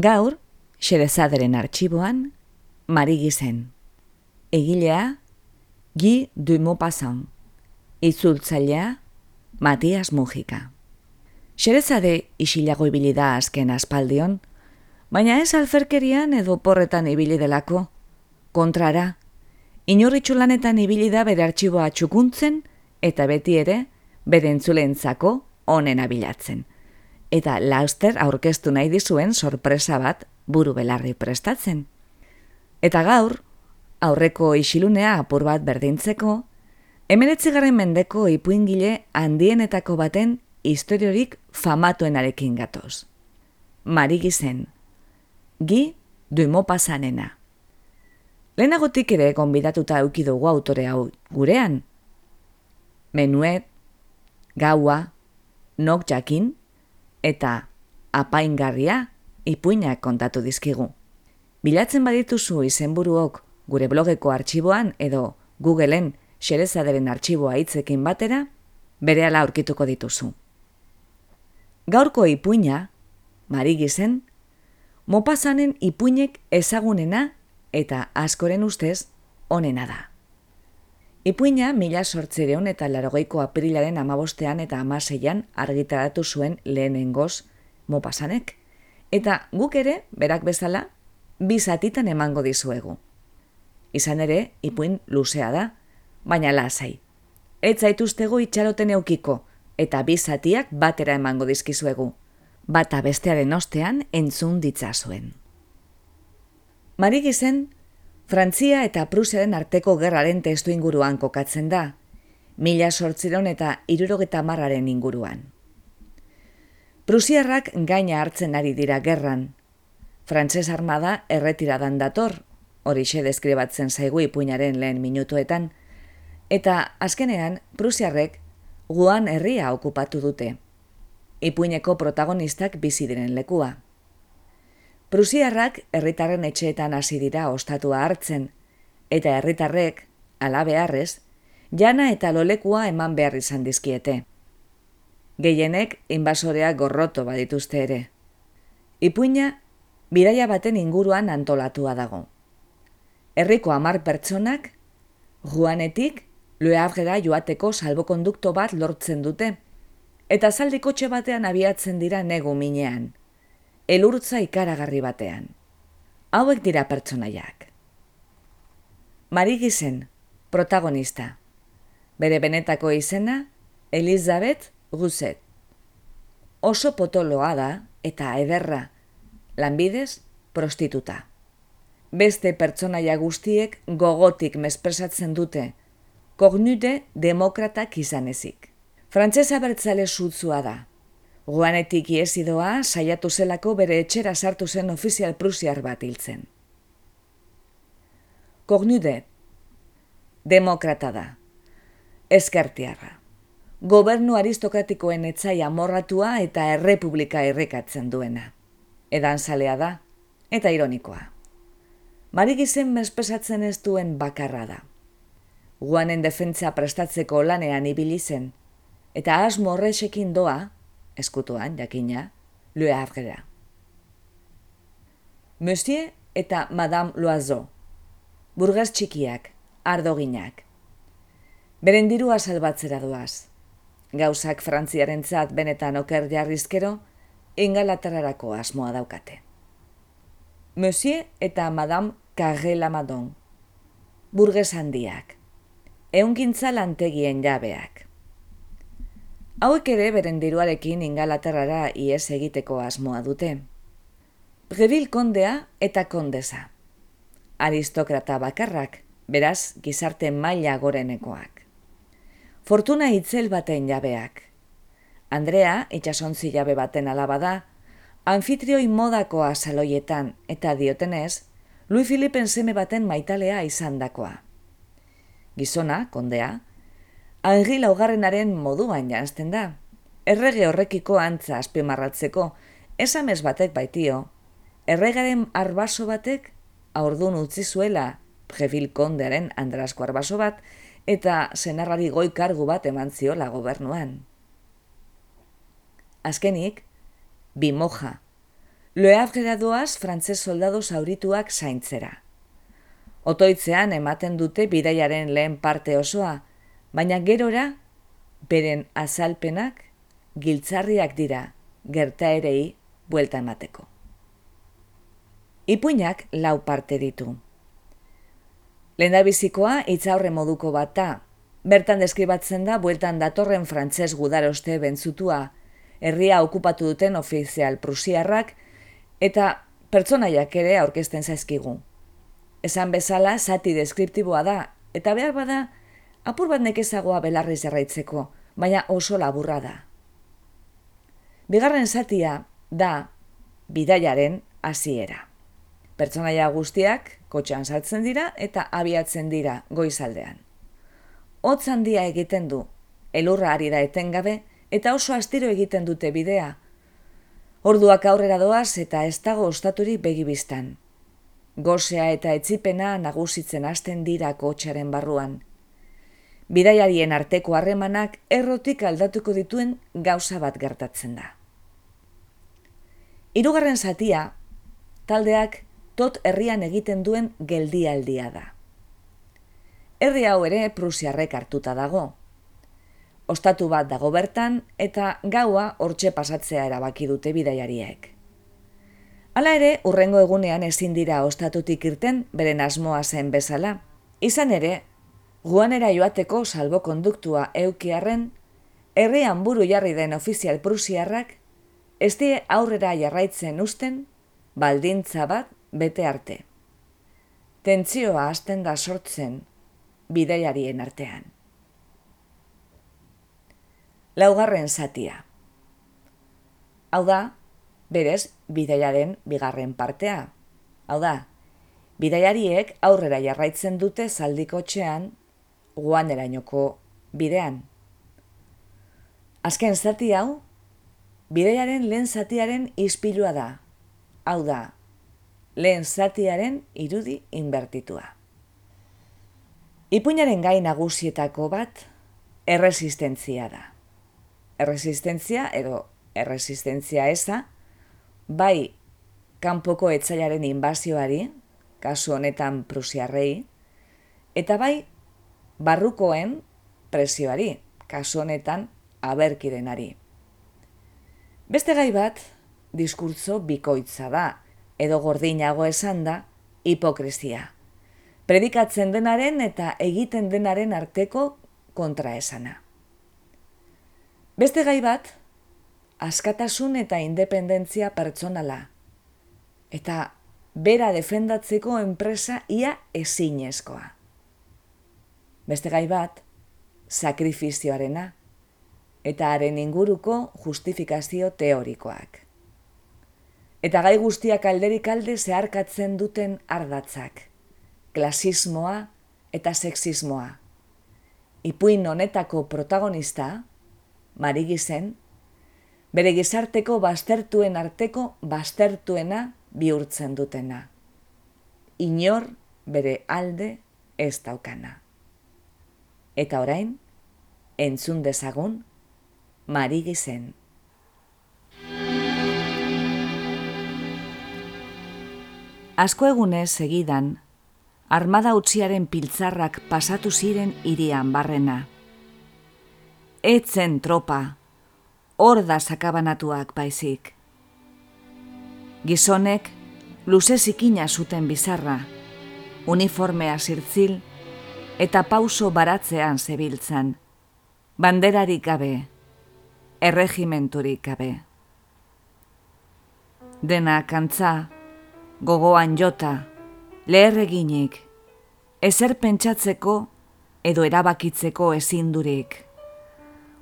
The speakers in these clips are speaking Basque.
Gaur, Xerezaderen arxiboan, Mari Gizen. Egilea, Guy de Maupassant. Itzultzailea, Matias Mujika. Xerezade isilago ibili da azken aspaldion, baina ez alferkerian edo porretan ibili delako. Kontrara, inorritxu lanetan ibili da bere artxiboa txukuntzen eta beti ere bere entzulentzako onen abilatzen eta lauster aurkeztu nahi dizuen sorpresa bat buru belarri prestatzen. Eta gaur, aurreko isilunea apur bat berdintzeko, emeretzigaren mendeko ipuingile handienetako baten historiorik famatuenarekin gatoz. Mari gizen, gi duimo pasanena. Lehenagotik ere konbidatuta eukidugu autore hau gurean. Menuet, gaua, nok jakin, eta apaingarria ipuinak kontatu dizkigu. Bilatzen badituzu izenburuok gure blogeko artxiboan edo Googleen xerezaderen artxiboa hitzekin batera, bere ala aurkituko dituzu. Gaurko ipuina, mari gizen, mopasanen ipuinek ezagunena eta askoren ustez onena da. Ipuina mila sortzireun eta larogeiko aprilaren amabostean eta amaseian argitaratu zuen lehenengoz mopasanek. Eta guk ere, berak bezala, bizatitan emango dizuegu. Izan ere, ipuin luzea da, baina lasai. Ez zaituztego itxaroten eukiko, eta bizatiak batera emango dizkizuegu. Bata bestearen ostean entzun ditzazuen. Mari gizen, Frantzia eta Prusiaren arteko gerraren testu inguruan kokatzen da, mila sortziron eta irurogeta marraren inguruan. Prusiarrak gaina hartzen ari dira gerran. Frantses armada erretiradan dator, hori deskribatzen zaigu ipuinaren lehen minutuetan, eta azkenean Prusiarrek guan herria okupatu dute. Ipuineko protagonistak bizi diren lekua. Prusiarrak herritarren etxeetan hasi dira ostatua hartzen, eta herritarrek, ala beharrez, jana eta lolekua eman behar izan dizkiete. Gehienek inbasoreak gorroto badituzte ere. Ipuina, bidaia baten inguruan antolatua dago. Herriko hamar pertsonak, juanetik, loeabrera joateko salbokondukto bat lortzen dute, eta zaldikotxe batean abiatzen dira negu minean elurtza ikaragarri batean. Hauek dira pertsonaiak. Mari gizen, protagonista. Bere benetako izena, Elizabeth Guzet. Oso potoloa da eta ederra, lanbidez prostituta. Beste pertsonaia guztiek gogotik mespresatzen dute, kognute demokratak izan ezik. Frantzesa bertzale sutzua da, Guanetik iesidoa saiatu zelako bere etxera sartu zen ofizial prusiar bat hiltzen. Kognude, demokrata da, eskertiarra, gobernu aristokratikoen etzaia morratua eta errepublika errekatzen duena. Edan zalea da, eta ironikoa. Marigizen mespesatzen ez duen bakarra da. Guanen defentza prestatzeko lanean ibili zen, eta asmo horrexekin doa, eskutuan, jakina, Le Havrera. Monsieur eta Madame Loiseau, burgaz txikiak, ardoginak. Beren dirua salbatzera duaz. Gauzak frantziaren zat benetan oker jarrizkero, ingalaterarako asmoa daukate. Monsieur eta Madame Carré Lamadon, burgez handiak, eungintza lantegien jabeak. Hauek ere beren diruarekin ingalaterrara ies egiteko asmoa dute. Brevil kondea eta kondesa. Aristokrata bakarrak, beraz gizarte maila gorenekoak. Fortuna itzel baten jabeak. Andrea, itxasontzi jabe baten alaba da, anfitrioi modakoa saloietan eta diotenez, Louis Philippen seme baten maitalea izandakoa. Gizona, kondea, Henri laugarrenaren moduan janzten da. Errege horrekiko antza azpimarratzeko, esamez batek baitio, erregaren arbaso batek aurdun utzi zuela Previl kondearen andrasko arbaso bat eta senarrari goi kargu bat eman ziola gobernuan. Azkenik, bi moja, Loeabrera doaz frantzes soldado zaurituak zaintzera. Otoitzean ematen dute bidaiaren lehen parte osoa, baina gerora beren azalpenak giltzarriak dira gertaerei buelta emateko. Ipuinak lau parte ditu. Lendabizikoa itzaurre moduko bata, bertan deskribatzen da bueltan datorren frantses gudaroste bentzutua, herria okupatu duten ofizial prusiarrak, eta pertsonaiak ere aurkezten zaizkigu. Esan bezala zati deskriptiboa da, eta behar bada, apur bat nekezagoa belarri zerraitzeko, baina oso laburra da. Bigarren zatia da bidaiaren hasiera. Pertsonaia guztiak kotxean saltzen dira eta abiatzen dira goizaldean. Hotz handia egiten du, elurra ari da etengabe eta oso astiro egiten dute bidea, Orduak aurrera doaz eta ez dago ostaturik begibistan. Gosea eta etzipena nagusitzen hasten dira kotxaren barruan. Bidaiarien arteko harremanak errotik aldatuko dituen gauza bat gertatzen da. Hirugarren zatia, taldeak tot herrian egiten duen geldialdia da. Herri hau ere Prusiarrek hartuta dago, ostatu bat dago bertan eta gaua hortxe pasatzea erabaki dute bidaiariek. Hala ere, urrengo egunean ezin dira ostatutik irten beren asmoa zen bezala. Izan ere, guanera joateko salbo konduktua eukiarren, herrian buru jarri den ofizial prusiarrak, ez die aurrera jarraitzen usten, baldintza bat bete arte. Tentzioa hasten da sortzen bidaiarien artean laugarren zatia. Hau da, berez, bidaiaren bigarren partea. Hau da, bidaiariek aurrera jarraitzen dute zaldiko guan erainoko bidean. Azken zati hau, bidaiaren lehen zatiaren izpilua da. Hau da, lehen zatiaren irudi inbertitua. Ipuinaren gai nagusietako bat, erresistentzia da erresistentzia edo erresistentzia eza, bai kanpoko etzailaren inbazioari, kasu honetan prusiarrei, eta bai barrukoen presioari, kasu honetan aberkirenari. Beste gai bat, diskurtzo bikoitza da, edo gordinago esan da, hipokresia. Predikatzen denaren eta egiten denaren arteko kontraesana. Beste gai bat, askatasun eta independentzia pertsonala. Eta bera defendatzeko enpresa ia ezinezkoa. Beste gai bat, sakrifizioarena eta haren inguruko justifikazio teorikoak. Eta gai guztiak alderik alde zeharkatzen duten ardatzak, klasismoa eta sexismoa. Ipuin honetako protagonista, marigi zen, bere gizarteko baztertuen arteko baztertuena bihurtzen dutena. Inor bere alde ez daukana. Eta orain, entzun dezagun, marigi zen. Asko egunez segidan, armada utziaren piltzarrak pasatu ziren irian barrena etzen tropa, hor da sakabanatuak baizik. Gizonek, luze zikina zuten bizarra, uniformea zirtzil, eta pauso baratzean zebiltzan, banderarik gabe, erregimenturik gabe. Dena kantza, gogoan jota, leherreginik, ezer pentsatzeko edo erabakitzeko ezindurik.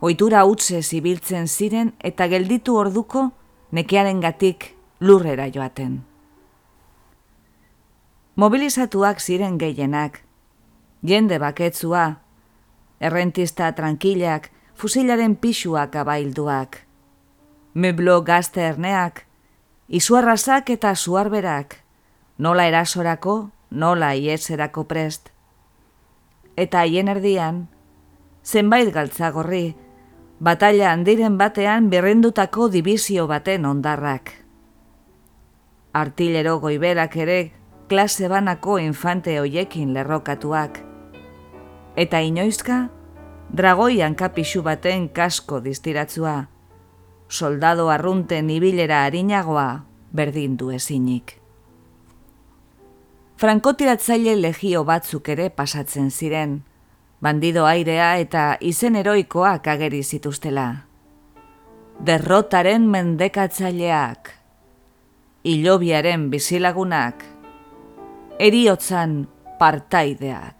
Oitura utze zibiltzen ziren eta gelditu orduko nekearen gatik lurrera joaten. Mobilizatuak ziren gehienak, jende baketzua, errentista tranquilak, fusilaren pixuak abailduak, meblo gazte erneak, izuarrazak eta zuarberak, nola erasorako, nola ieserako prest. Eta haien erdian, zenbait galtzagorri, batalla handiren batean berrendutako dibizio baten ondarrak. Artillero goiberak ere klase banako infante hoiekin lerrokatuak. Eta inoizka, dragoian kapixu baten kasko distiratzua, soldado arrunten ibilera harinagoa berdindu ezinik. Frankotiratzaile legio batzuk ere pasatzen ziren, bandido airea eta izen eroikoak ageri zituztela. Derrotaren mendekatzaileak, ilobiaren bizilagunak, eriotzan partaideak.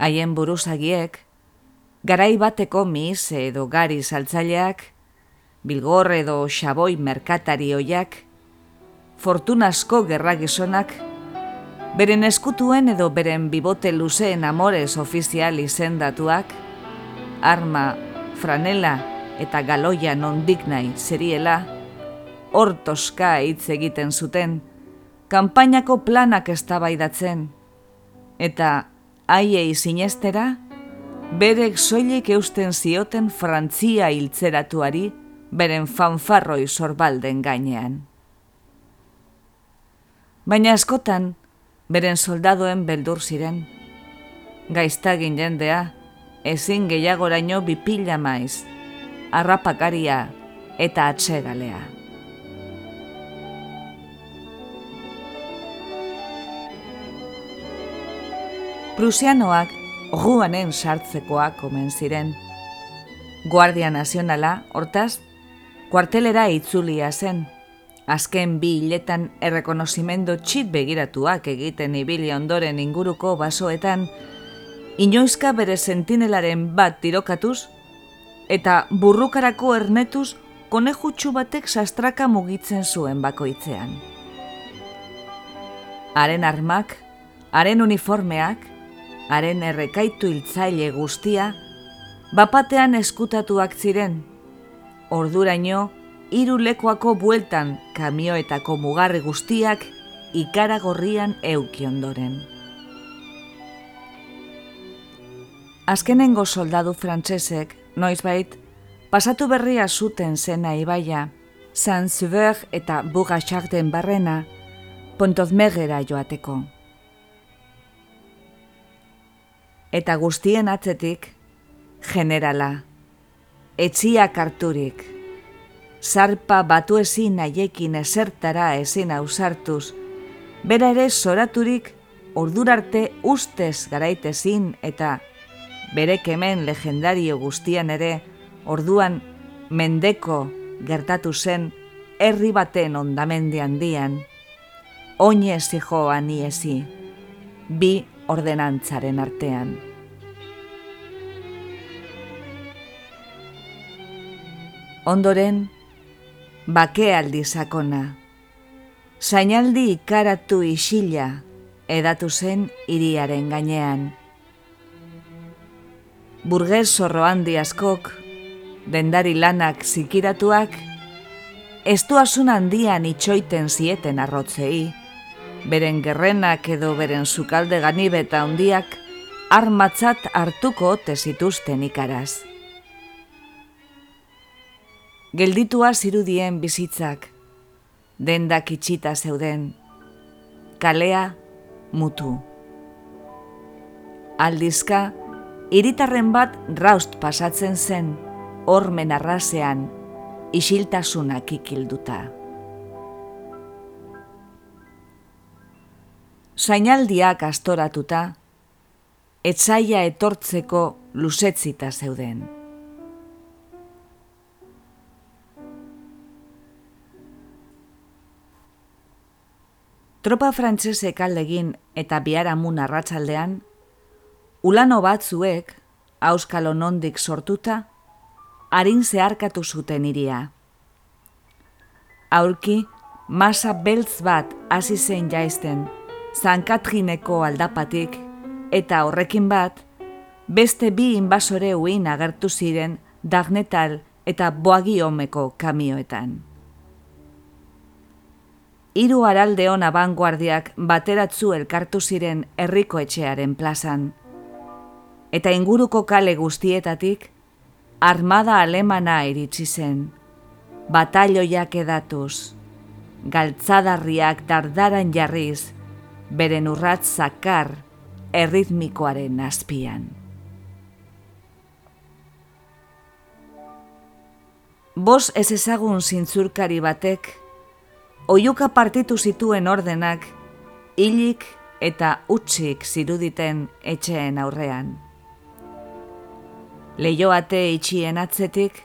Haien buruzagiek, garai bateko mize edo gari saltzaileak, bilgor edo xaboi merkatari oiak, fortunasko gerragizonak, beren eskutuen edo beren bibote luzeen amores ofizial izendatuak, arma, franela eta galoia nondik nahi zeriela, hortoska hitz egiten zuten, kanpainako planak eztabaidatzen eta haiei sinestera, berek soilik eusten zioten Frantzia hiltzeratuari beren fanfarroi sorbalden gainean. Baina askotan, beren soldadoen beldur ziren. Gaiztagin jendea, ezin gehiagoraino bipila maiz, arrapakaria eta atsegalea. Prusianoak ruanen sartzekoak omen ziren. Guardia Nazionala, hortaz, kuartelera itzulia zen. Azken bi hiletan errekonozimendo txit begiratuak egiten ibili ondoren inguruko basoetan, inoizka bere sentinelaren bat tirokatuz, eta burrukarako ernetuz konejutsu batek sastraka mugitzen zuen bakoitzean. Haren armak, haren uniformeak, haren errekaitu hiltzaile guztia, bapatean eskutatuak ziren. Orduraino, hiru lekuako bueltan kamioetako mugarri guztiak ikara gorrian euki ondoren. Azkenengo soldadu frantsesek noizbait, pasatu berria zuten zena ibaia, San Zuber eta Bugatxarten barrena, Pontozmegera joateko. Eta guztien atzetik, generala, etziak harturik, zarpa batu ezin naiekin esertara ezin ausartuz, bera ere zoraturik ordurarte ustez garaitezin eta bere kemen legendario guztian ere orduan mendeko gertatu zen herri baten ondamendi handian, oinez joan iesi, bi ordenantzaren artean. Ondoren, bakealdi sakona. Zainaldi ikaratu isila edatu zen iriaren gainean. Burgez zorro handi askok, dendari lanak zikiratuak, ez duasun handian itxoiten zieten arrotzei, beren gerrenak edo beren sukalde ganibeta handiak armatzat hartuko tezituzten ikaraz. Gelditua zirudien bizitzak, dendak itxita zeuden, kalea mutu. Aldizka, iritarren bat raust pasatzen zen, ormen arrasean, isiltasunak ikilduta. Sainaldiak astoratuta, etzaia etortzeko luzetzita zeuden. Tropa frantsesek aldegin eta biharamun arratsaldean, ulano batzuek, auskalo nondik sortuta, harin zeharkatu zuten iria. Aurki, masa beltz bat hasi zen jaizten, zankatrineko aldapatik, eta horrekin bat, beste bi inbasore uin agertu ziren dagnetal eta boagiomeko kamioetan. Hiru aralde hona vanguardiak bateratzu elkartu ziren herriko etxearen plazan. Eta inguruko kale guztietatik, armada alemana iritsi zen, batalloiak edatuz, galtzadarriak dardaran jarriz, beren urrat zakar erritmikoaren azpian. Bos ez ezagun zintzurkari batek, oiuka partitu zituen ordenak, hilik eta utxik ziruditen etxeen aurrean. Leioate itxien atzetik,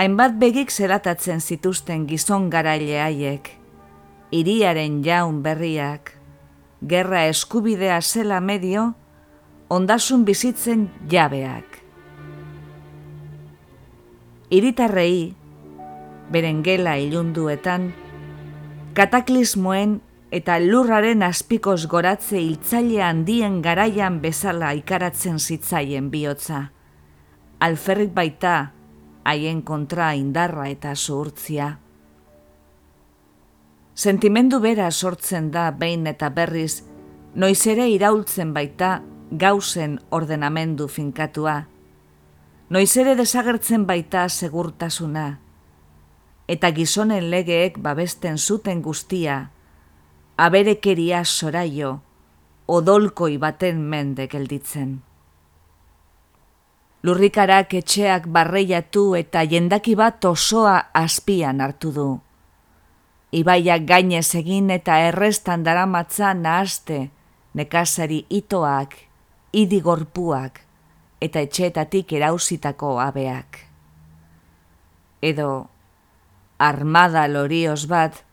hainbat begik zeratatzen zituzten gizon garaile haiek, iriaren jaun berriak, gerra eskubidea zela medio, ondasun bizitzen jabeak. Iritarrei, beren gela ilunduetan, kataklismoen eta lurraren azpikoz goratze hiltzaile handien garaian bezala ikaratzen zitzaien bihotza. Alferrik baita haien kontra indarra eta zuhurtzia. Sentimendu bera sortzen da behin eta berriz, noiz ere iraultzen baita gauzen ordenamendu finkatua. Noiz ere desagertzen baita segurtasuna eta gizonen legeek babesten zuten guztia, aberekeria soraio, odolkoi baten mende gelditzen. Lurrikarak etxeak barreiatu eta jendaki bat osoa azpian hartu du. Ibaiak gainez egin eta errestan daramatza nahazte, nekazari itoak, idigorpuak eta etxeetatik erauzitako abeak. Edo armada lorioz bat,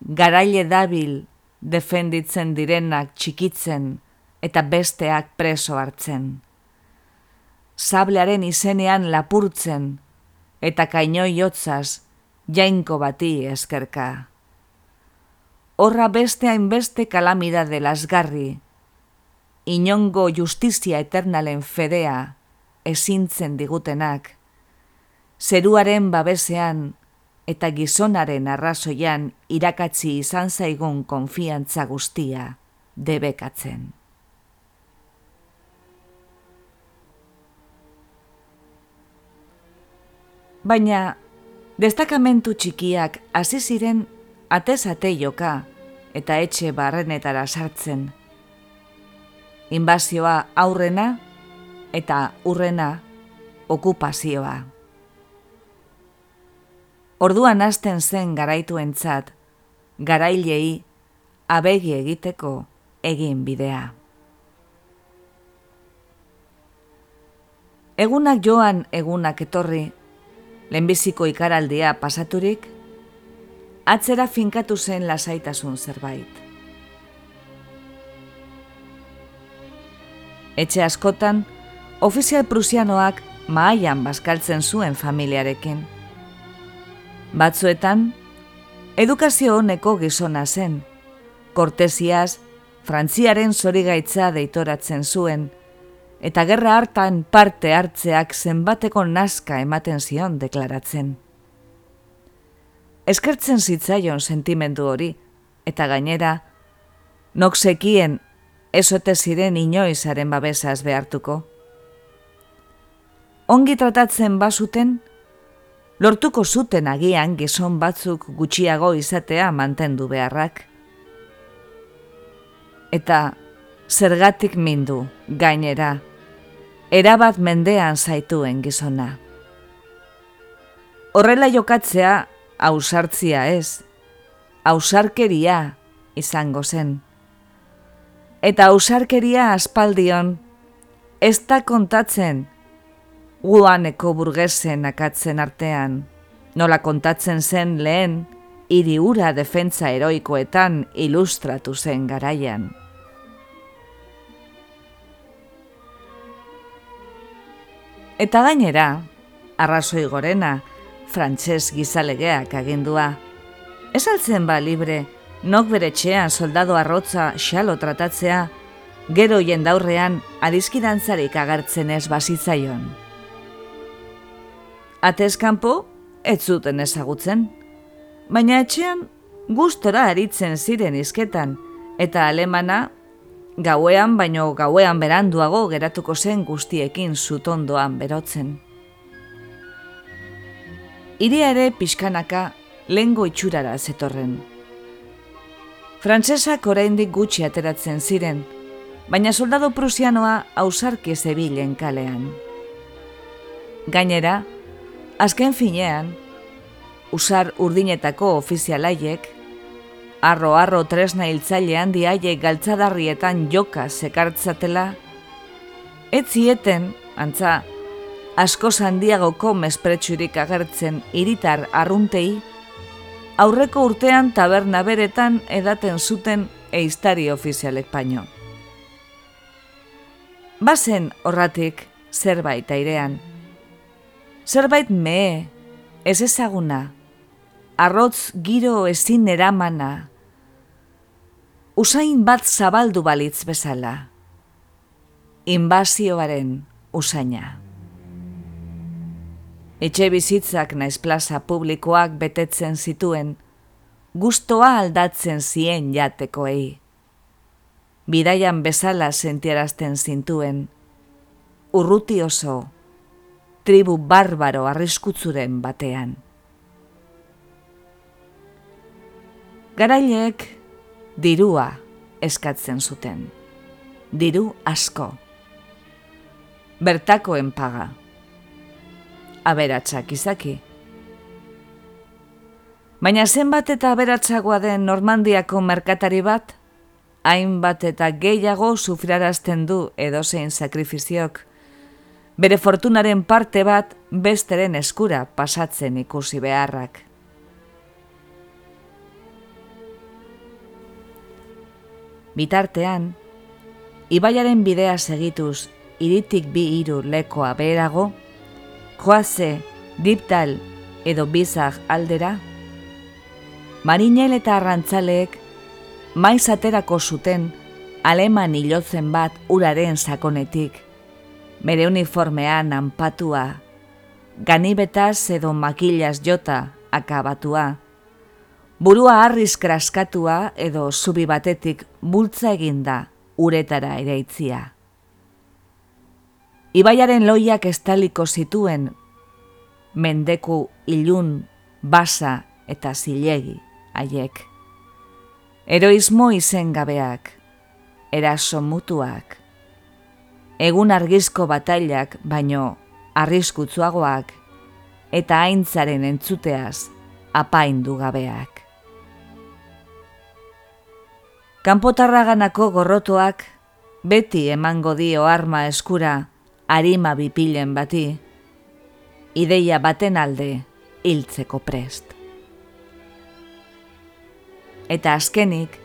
garaile dabil defenditzen direnak txikitzen eta besteak preso hartzen. Sablearen izenean lapurtzen eta kainoi jotzaz jainko bati eskerka. Horra beste hainbeste kalamida de lasgarri, inongo justizia eternalen fedea ezintzen digutenak, zeruaren babesean eta gizonaren arrazoian irakatzi izan zaigun konfiantza guztia debekatzen. Baina, destakamentu txikiak hasi ziren atezate joka eta etxe barrenetara sartzen. Inbazioa aurrena eta urrena okupazioa. Orduan hasten zen garaituentzat, garailei abegi egiteko egin bidea. Egunak joan egunak etorri, lehenbiziko ikaraldia pasaturik, atzera finkatu zen lasaitasun zerbait. Etxe askotan, ofizial prusianoak maaian bazkaltzen zuen familiarekin. Batzuetan, edukazio honeko gizona zen. Kortesiaz, Frantziaren zorigaitza deitoratzen zuen, eta gerra hartan parte hartzeak zenbateko nazka ematen zion deklaratzen. Eskertzen zitzaion sentimendu hori, eta gainera, nok sekien esote ziren inoizaren babesaz behartuko. Ongi tratatzen basuten, lortuko zuten agian gizon batzuk gutxiago izatea mantendu beharrak. Eta zergatik mindu, gainera, erabat mendean zaituen gizona. Horrela jokatzea, ausartzia ez, ausarkeria izango zen. Eta ausarkeria aspaldion ez da kontatzen, guaneko burgesen akatzen artean, nola kontatzen zen lehen, hiri ura defentza eroikoetan ilustratu zen garaian. Eta gainera, arrazoi gorena, frantses gizalegeak agindua. Ez altzen ba libre, nok bere txean soldado arrotza xalo tratatzea, gero jendaurrean adiskidantzarik agertzen ez bazitzaion. Atezkampo, ez zuten ezagutzen, baina etxean gustora aritzen ziren izketan, eta alemana gauean baino gauean beranduago geratuko zen guztiekin zutondoan berotzen. Iria ere pixkanaka lengo itxurara zetorren. Frantsesak oraindik gutxi ateratzen ziren, baina soldado prusianoa ausarki zebilen kalean. Gainera, azken finean, usar urdinetako ofizialaiek, arro-arro tresna hiltzaile handi haiek galtzadarrietan joka sekartzatela, ez zieten, antza, asko handiagoko mespretsurik agertzen iritar arruntei, aurreko urtean taberna beretan edaten zuten eiztari ofizialek paino. Bazen horratik zerbait airean. Zerbait mee, ez ezaguna, arrotz giro ezin eramana, usain bat zabaldu balitz bezala, inbazioaren usaina. Etxe bizitzak naiz plaza publikoak betetzen zituen, gustoa aldatzen zien jatekoei. Bidaian bezala sentiarazten zintuen, urruti oso, tribu barbaro arriskutzuren batean. Garaileek dirua eskatzen zuten, diru asko, bertakoen paga aberatsak izaki. Baina zenbat eta aberatsagoa den Normandiako merkatari bat, hainbat eta gehiago sufrarazten du edozein sakrifiziok, bere fortunaren parte bat besteren eskura pasatzen ikusi beharrak. Bitartean, ibaiaren bidea segituz iritik bi hiru lekoa beherago, joaze, diptal edo bizar aldera, marinel eta arrantzaleek maiz aterako zuten aleman hilotzen bat uraren sakonetik, bere uniformean anpatua, ganibetaz edo makilaz jota akabatua, burua harriz kraskatua edo zubi batetik bultza eginda uretara ereitzia. Ibaiaren loiak estaliko zituen, mendeku ilun, basa eta zilegi haiek. Heroismo izen gabeak, eraso mutuak, egun argizko batailak baino arriskutzuagoak eta aintzaren entzuteaz apaindu gabeak. Kanpotarraganako gorrotoak beti emango dio arma eskura, arima bipilen bati, ideia baten alde hiltzeko prest. Eta azkenik,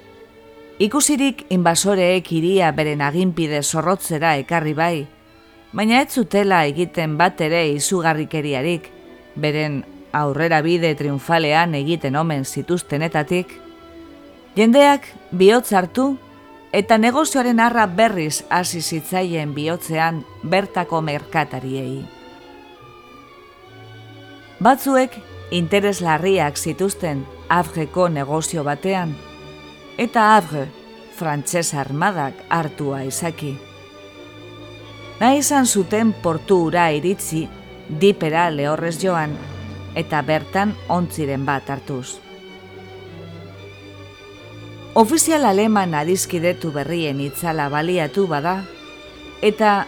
ikusirik inbasoreek iria beren aginpide zorrotzera ekarri bai, baina ez zutela egiten bat ere izugarrikeriarik, beren aurrera bide triunfalean egiten omen zituztenetatik, jendeak bihotz hartu eta negozioaren arra berriz hasi zitzaien bihotzean bertako merkatariei. Batzuek interes larriak zituzten Afgeko negozio batean, eta Afge frantses armadak hartua izaki. Nahi izan zuten portura iritzi, dipera lehorrez joan, eta bertan ontziren bat hartuz. Ofizial aleman adizkidetu berrien itzala baliatu bada, eta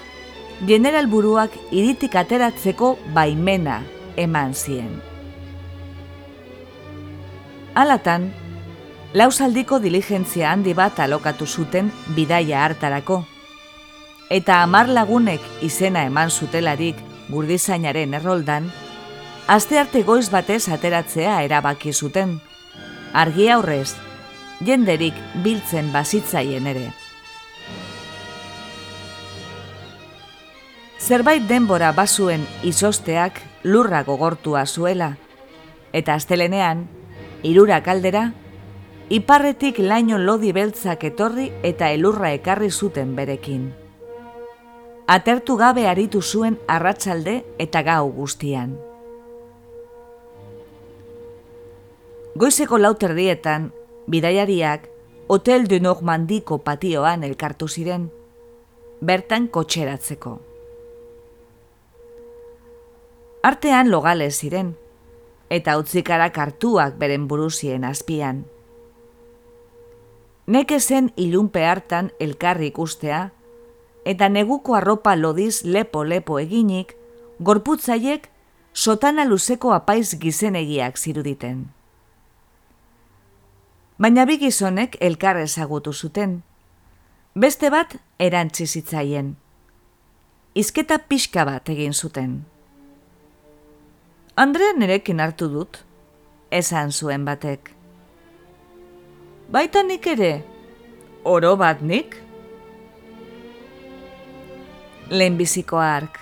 general buruak iritik ateratzeko baimena eman zien. Alatan, lausaldiko diligentzia handi bat alokatu zuten bidaia hartarako, eta amar lagunek izena eman zutelarik gurdizainaren erroldan, aste arte goiz batez ateratzea erabaki zuten, argi aurrez, jenderik biltzen bazitzaien ere. Zerbait denbora bazuen izosteak lurra gogortua zuela, eta astelenean, irura kaldera, iparretik laino lodi beltzak etorri eta elurra ekarri zuten berekin. Atertu gabe aritu zuen arratsalde eta gau guztian. Goizeko lauterdietan, bidaiariak Hotel de Normandiko patioan elkartu ziren, bertan kotxeratzeko. Artean logale ziren, eta utzikarak hartuak beren buruzien azpian. Neke zen ilunpe hartan elkarri ikustea, eta neguko arropa lodiz lepo-lepo eginik, gorputzaiek sotana luzeko apaiz gizenegiak ziruditen. Baina bi gizonek elkar ezagutu zuten. Beste bat erantzi zitzaien. Izketa pixka bat egin zuten. Andre nerekin hartu dut, esan zuen batek. Baita nik ere, oro bat nik? Lehenbiziko ark.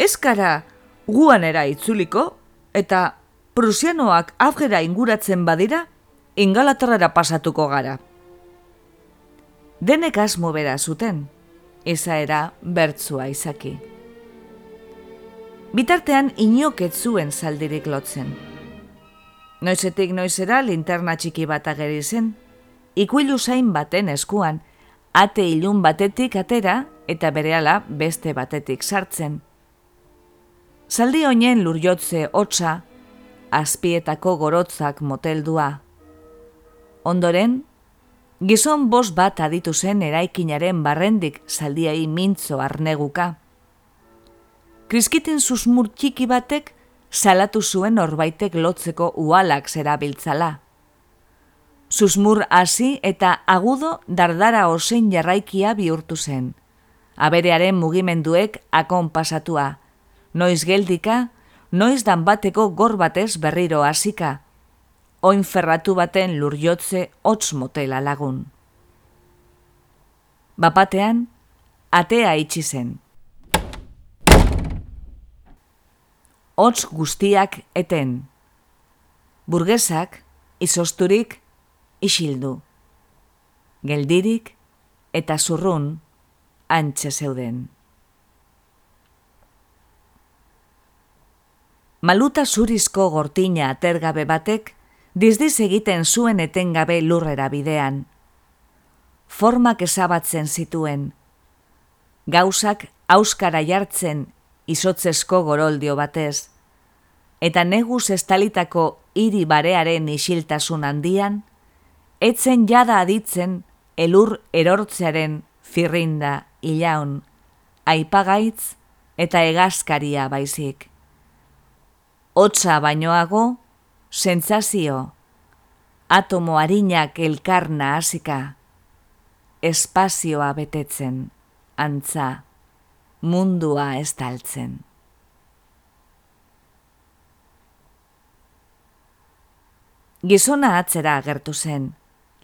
Ezkara guanera itzuliko eta prusianoak afgera inguratzen badira, ingalaterrara pasatuko gara. Denek asmo bera zuten, izaera bertzua izaki bitartean inoket zuen zaldirik lotzen. Noizetik noizera linterna txiki bat ageri zen, ikuilu zain baten eskuan, ate ilun batetik atera eta berehala beste batetik sartzen. Zaldi honen lurjotze hotza, azpietako gorotzak moteldua. Ondoren, gizon bost bat aditu zen eraikinaren barrendik zaldiai mintzo arneguka kriskiten susmur txiki batek salatu zuen orbaitek lotzeko ualak zerabiltzala. Susmur hasi eta agudo dardara osein jarraikia bihurtu zen. Aberearen mugimenduek akon pasatua. Noiz geldika, noiz dan bateko gor batez berriro hasika. Oin ferratu baten lurjotze hotz motela lagun. Bapatean, atea itxi zen. hotz guztiak eten. Burgesak, izosturik, isildu. Geldirik eta zurrun antxe zeuden. Maluta zurizko gortina atergabe batek, dizdiz egiten zuen etengabe lurrera bidean. Formak ezabatzen zituen. Gauzak auskara jartzen izotzesko goroldio batez, eta neguz estalitako hiri barearen isiltasun handian, etzen jada aditzen elur erortzearen firrinda ilaun, aipagaitz eta egazkaria baizik. Hotza bainoago, sentsazio, atomo harinak elkarna hasika, espazioa betetzen, antza mundua estaltzen. Gizona atzera agertu zen,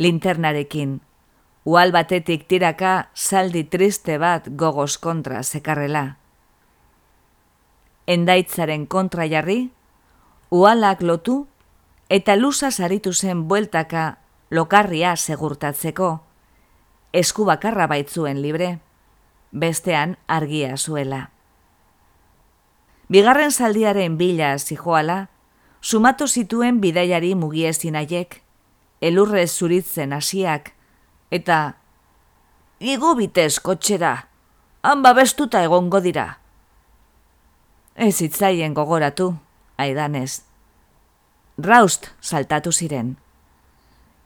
linternarekin, ual batetik tiraka saldi triste bat gogoz kontra zekarrela. Endaitzaren kontra jarri, ualak lotu, eta lusa saritu zen bueltaka lokarria segurtatzeko, esku bakarra baitzuen libre bestean argia zuela. Bigarren zaldiaren bila zijoala, sumatu zituen bidaiari mugiezin aiek, elurrez zuritzen hasiak eta igo bitez kotxera, han babestuta egongo dira. Ez itzaien gogoratu, aidanez. Raust saltatu ziren.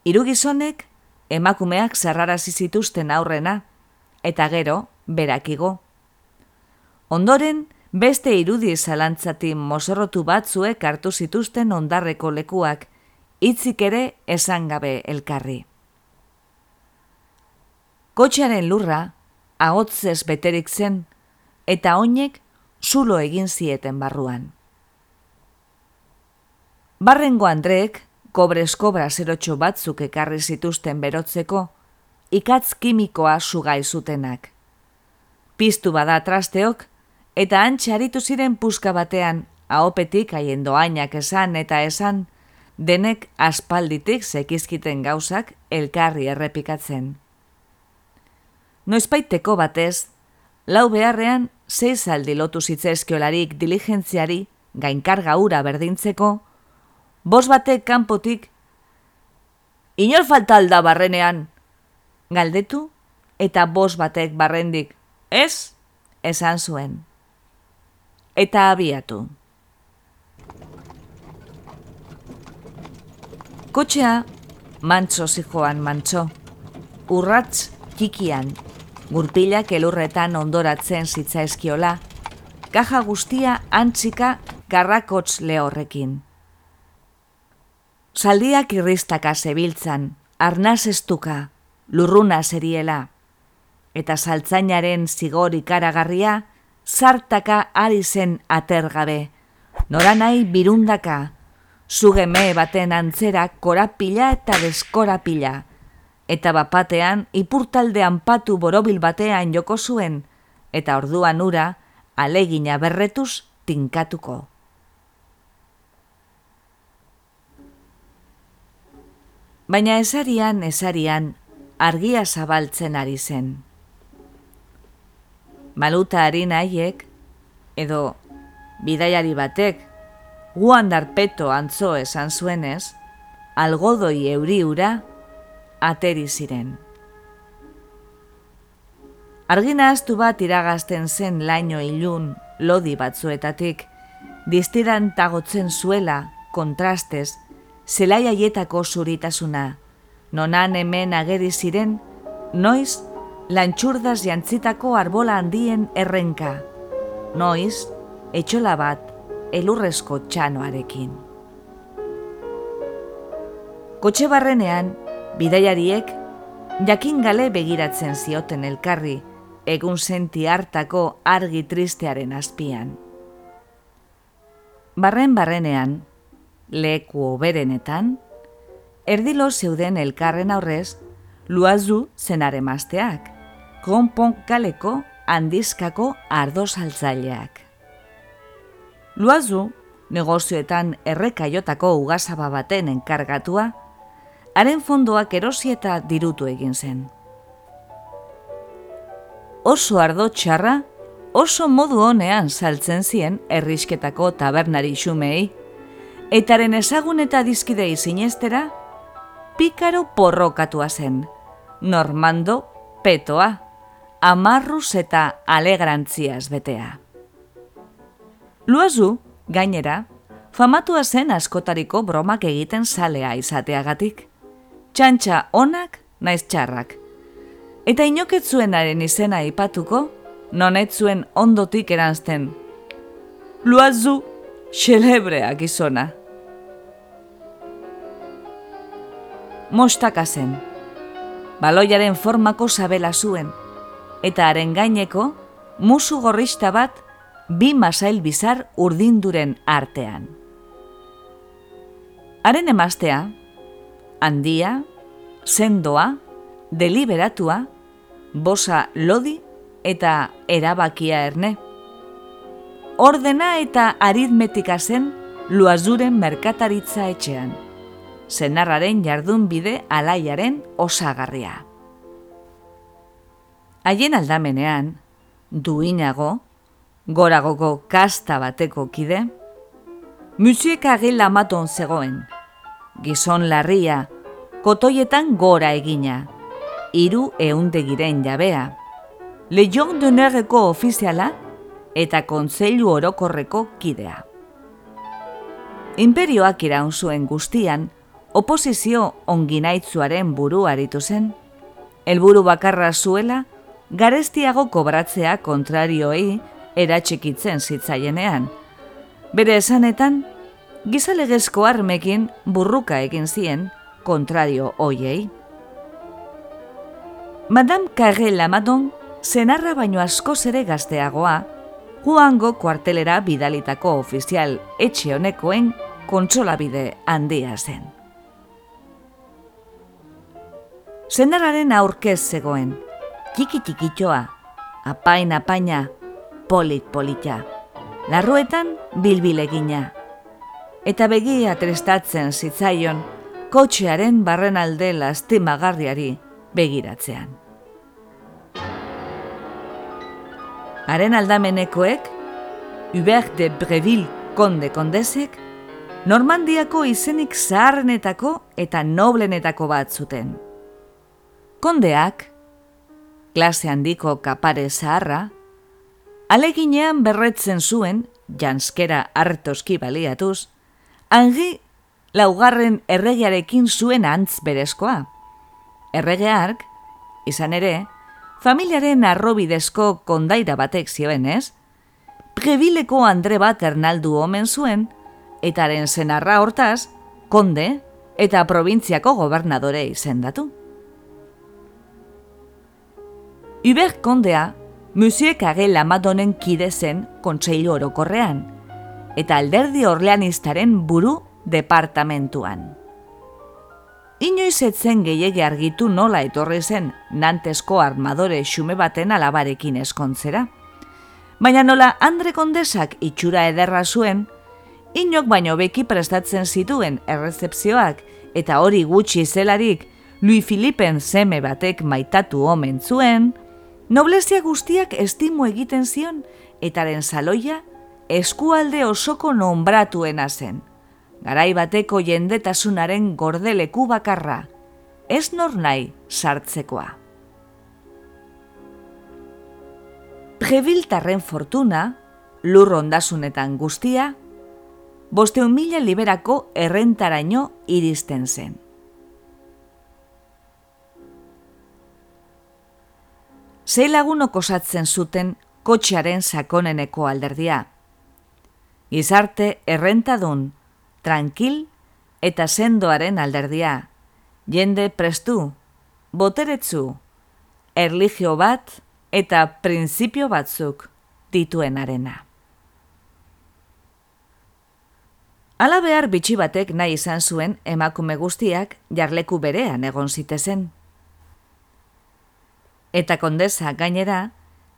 Hiru gizonek emakumeak zerrarazi zituzten aurrena eta gero berakigo. Ondoren, beste irudi zalantzati mozorrotu batzuek hartu zituzten ondarreko lekuak, hitzik ere esan gabe elkarri. Kotxearen lurra, ahotzez beterik zen, eta oinek zulo egin zieten barruan. Barrengo Andreek, kobrez kobra zerotxo batzuk ekarri zituzten berotzeko, ikatz kimikoa sugai zutenak. Piztu bada trasteok, eta antxaritu ziren puska batean, ahopetik haien doainak esan eta esan, denek aspalditik sekizkiten gauzak elkarri errepikatzen. Noizpaiteko batez, lau beharrean zeiz aldi lotu zitzezkiolarik diligentziari gainkarga ura berdintzeko, bos batek kanpotik, inor falta alda barrenean, galdetu eta bos batek barrendik, ez, esan zuen. Eta abiatu. Kotxea, mantzo zijoan mantzo, urratz txikian, gurpilak elurretan ondoratzen zitzaizkiola, kaja guztia antzika garrakotz lehorrekin. Zaldiak irristaka zebiltzan, arnaz estuka, lurruna zeriela, eta saltzainaren zigor ikaragarria, zartaka ari zen atergabe, nora nahi birundaka, zugeme baten antzera korapila eta deskorapila, eta bapatean ipurtaldean patu borobil batean joko zuen, eta orduan ura alegina berretuz tinkatuko. Baina esarian, esarian, argia zabaltzen ari zen. Maluta harina haiek, edo bidaiari batek, guan darpeto antzo esan zuenez, algodoi euriura ateri ziren. Argina astu bat iragazten zen laino ilun lodi batzuetatik, diztiran tagotzen zuela, kontrastez, zelai aietako zuritasuna, nonan hemen ageri ziren, noiz, lantxurdaz jantzitako arbola handien errenka, noiz, etxola bat, elurrezko txanoarekin. Kotxe barrenean, bidaiariek, jakin gale begiratzen zioten elkarri, egun senti hartako argi tristearen azpian. Barren barrenean, leku oberenetan, erdilo zeuden elkarren aurrez, luazu zenare mazteak, konpon kaleko handizkako ardo saltzaileak. Luazu, negozioetan errekaiotako ugazaba baten enkargatua, haren fondoak erosi eta dirutu egin zen. Oso ardo txarra, oso modu honean saltzen zien errisketako tabernari xumei, etaren ezagun eta dizkidei zinestera, pikaro porrokatua zen, normando petoa, amarruz eta alegrantziaz betea. Luazu, gainera, famatua zen askotariko bromak egiten salea izateagatik. Txantxa onak, naiz txarrak. Eta inoketzuenaren izena ipatuko, nonetzuen ondotik eranzten. Luazu, xelebreak izona. Mostaka zen. Baloiaren formako sabela zuen, eta haren gaineko, musu gorrista bat bi masail bizar urdinduren artean. Haren emaztea, handia, sendoa, deliberatua, bosa lodi eta erabakia erne. Ordena eta aritmetika zen luazuren merkataritza etxean, zenarraren jardun bide alaiaren osagarria. Haien aldamenean, duinago, goragoko kasta bateko kide, musiek agil amaton zegoen, gizon larria, kotoietan gora egina, hiru eundegiren jabea, lehion denerreko ofiziala eta kontzeilu orokorreko kidea. Imperioak iraun zuen guztian, oposizio onginaitzuaren buru aritu zen, helburu bakarra zuela, garestiago kobratzea kontrarioei eratxekitzen zitzaienean. Bere esanetan, gizalegezko armekin burruka egin zien kontrario hoiei. Madame Carré Lamadon, zenarra baino askoz ere gazteagoa, Juango kuartelera bidalitako ofizial etxe honekoen kontsolabide handia zen. Zenarraren aurkez zegoen, txiki txikitxoa, apain apaina, polit polita, larruetan bilbilegina, eta begia trestatzen zitzaion kotxearen barren alde lastimagarriari begiratzean. Haren aldamenekoek, Hubert de Breville konde kondesek, Normandiako izenik zaharrenetako eta noblenetako bat zuten. Kondeak, klase handiko kapare zaharra, aleginean berretzen zuen, janskera hartoski baliatuz, Angi laugarren erregearekin zuen antz berezkoa. Erregeark, izan ere, familiaren arrobidezko kondaira batek zioen ez, prebileko andre bat ernaldu omen zuen, etaren zenarra hortaz, konde eta probintziako gobernadore izendatu. Hubert kondea, Monsieur Kage Lamadonen kide zen kontseilu orokorrean, eta alderdi orleanistaren buru departamentuan. Inoiz etzen gehiege argitu nola etorri zen nantesko armadore xume baten alabarekin eskontzera. Baina nola Andre Kondesak itxura ederra zuen, inok baino beki prestatzen zituen errezepzioak eta hori gutxi zelarik Louis Philippen zeme batek maitatu omen zuen, noblezia guztiak estimu egiten zion etaren saloia eskualde osoko nombratuena zen. Garai bateko jendetasunaren gordeleku bakarra, ez nor nahi sartzekoa. Prebiltarren fortuna, lur ondasunetan guztia, bosteun mila liberako errentaraino iristen zen. Zei lagunok osatzen zuten kotxearen sakoneneko alderdia, Gizarte errentadun, tranquil eta sendoaren alderdia. Jende prestu, boteretzu, erligio bat eta printzipio batzuk dituen arena. Ala behar bitxi batek nahi izan zuen emakume guztiak jarleku berean egon zitezen. Eta kondesa gainera,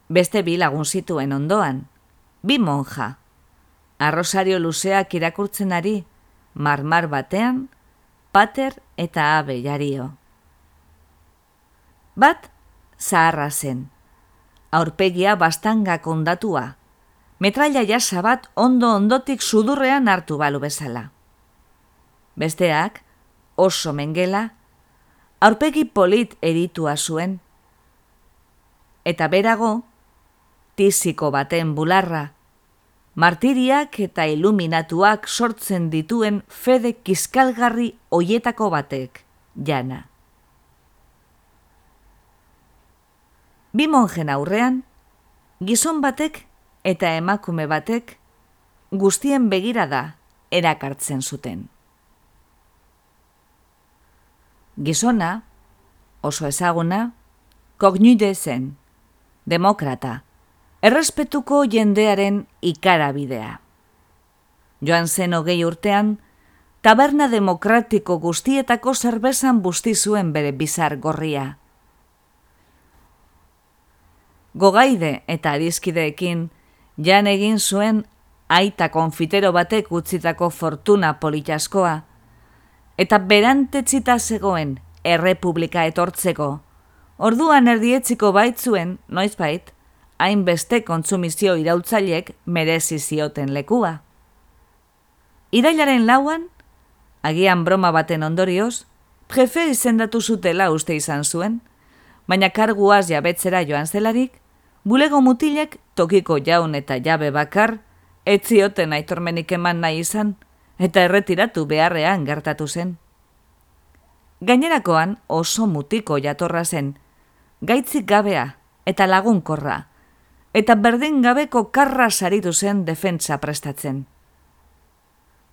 beste bi lagun zituen ondoan, bi monja, arrosario luzeak irakurtzen ari, marmar batean, pater eta abe jario. Bat, zaharra zen, aurpegia bastanga kondatua, metraila jasa bat ondo ondotik sudurrean hartu balu bezala. Besteak, oso mengela, aurpegi polit eritua zuen, eta berago, tiziko baten bularra, martiriak eta iluminatuak sortzen dituen fede kiskalgarri hoietako batek, jana. Bi monjen aurrean, gizon batek eta emakume batek guztien begirada erakartzen zuten. Gizona, oso ezaguna, kognude zen, demokrata, errespetuko jendearen ikarabidea. Joan zen hogei urtean, taberna demokratiko guztietako zerbezan busti zuen bere bizar gorria. Gogaide eta adizkideekin, jan egin zuen aita konfitero batek utzitako fortuna politaskoa, eta berantetzita zegoen errepublika etortzeko, orduan erdietziko baitzuen, noizbait, hainbeste kontsumizio iraultzaileek merezi zioten lekua. Irailaren lauan, agian broma baten ondorioz, jefe izendatu zutela uste izan zuen, baina karguaz jabetzera joan zelarik, bulego mutilek tokiko jaun eta jabe bakar, etzioten aitormenik eman nahi izan, eta erretiratu beharrean gertatu zen. Gainerakoan oso mutiko jatorra zen, gaitzik gabea eta lagunkorra, eta berdin gabeko karra saritu zen defentsa prestatzen.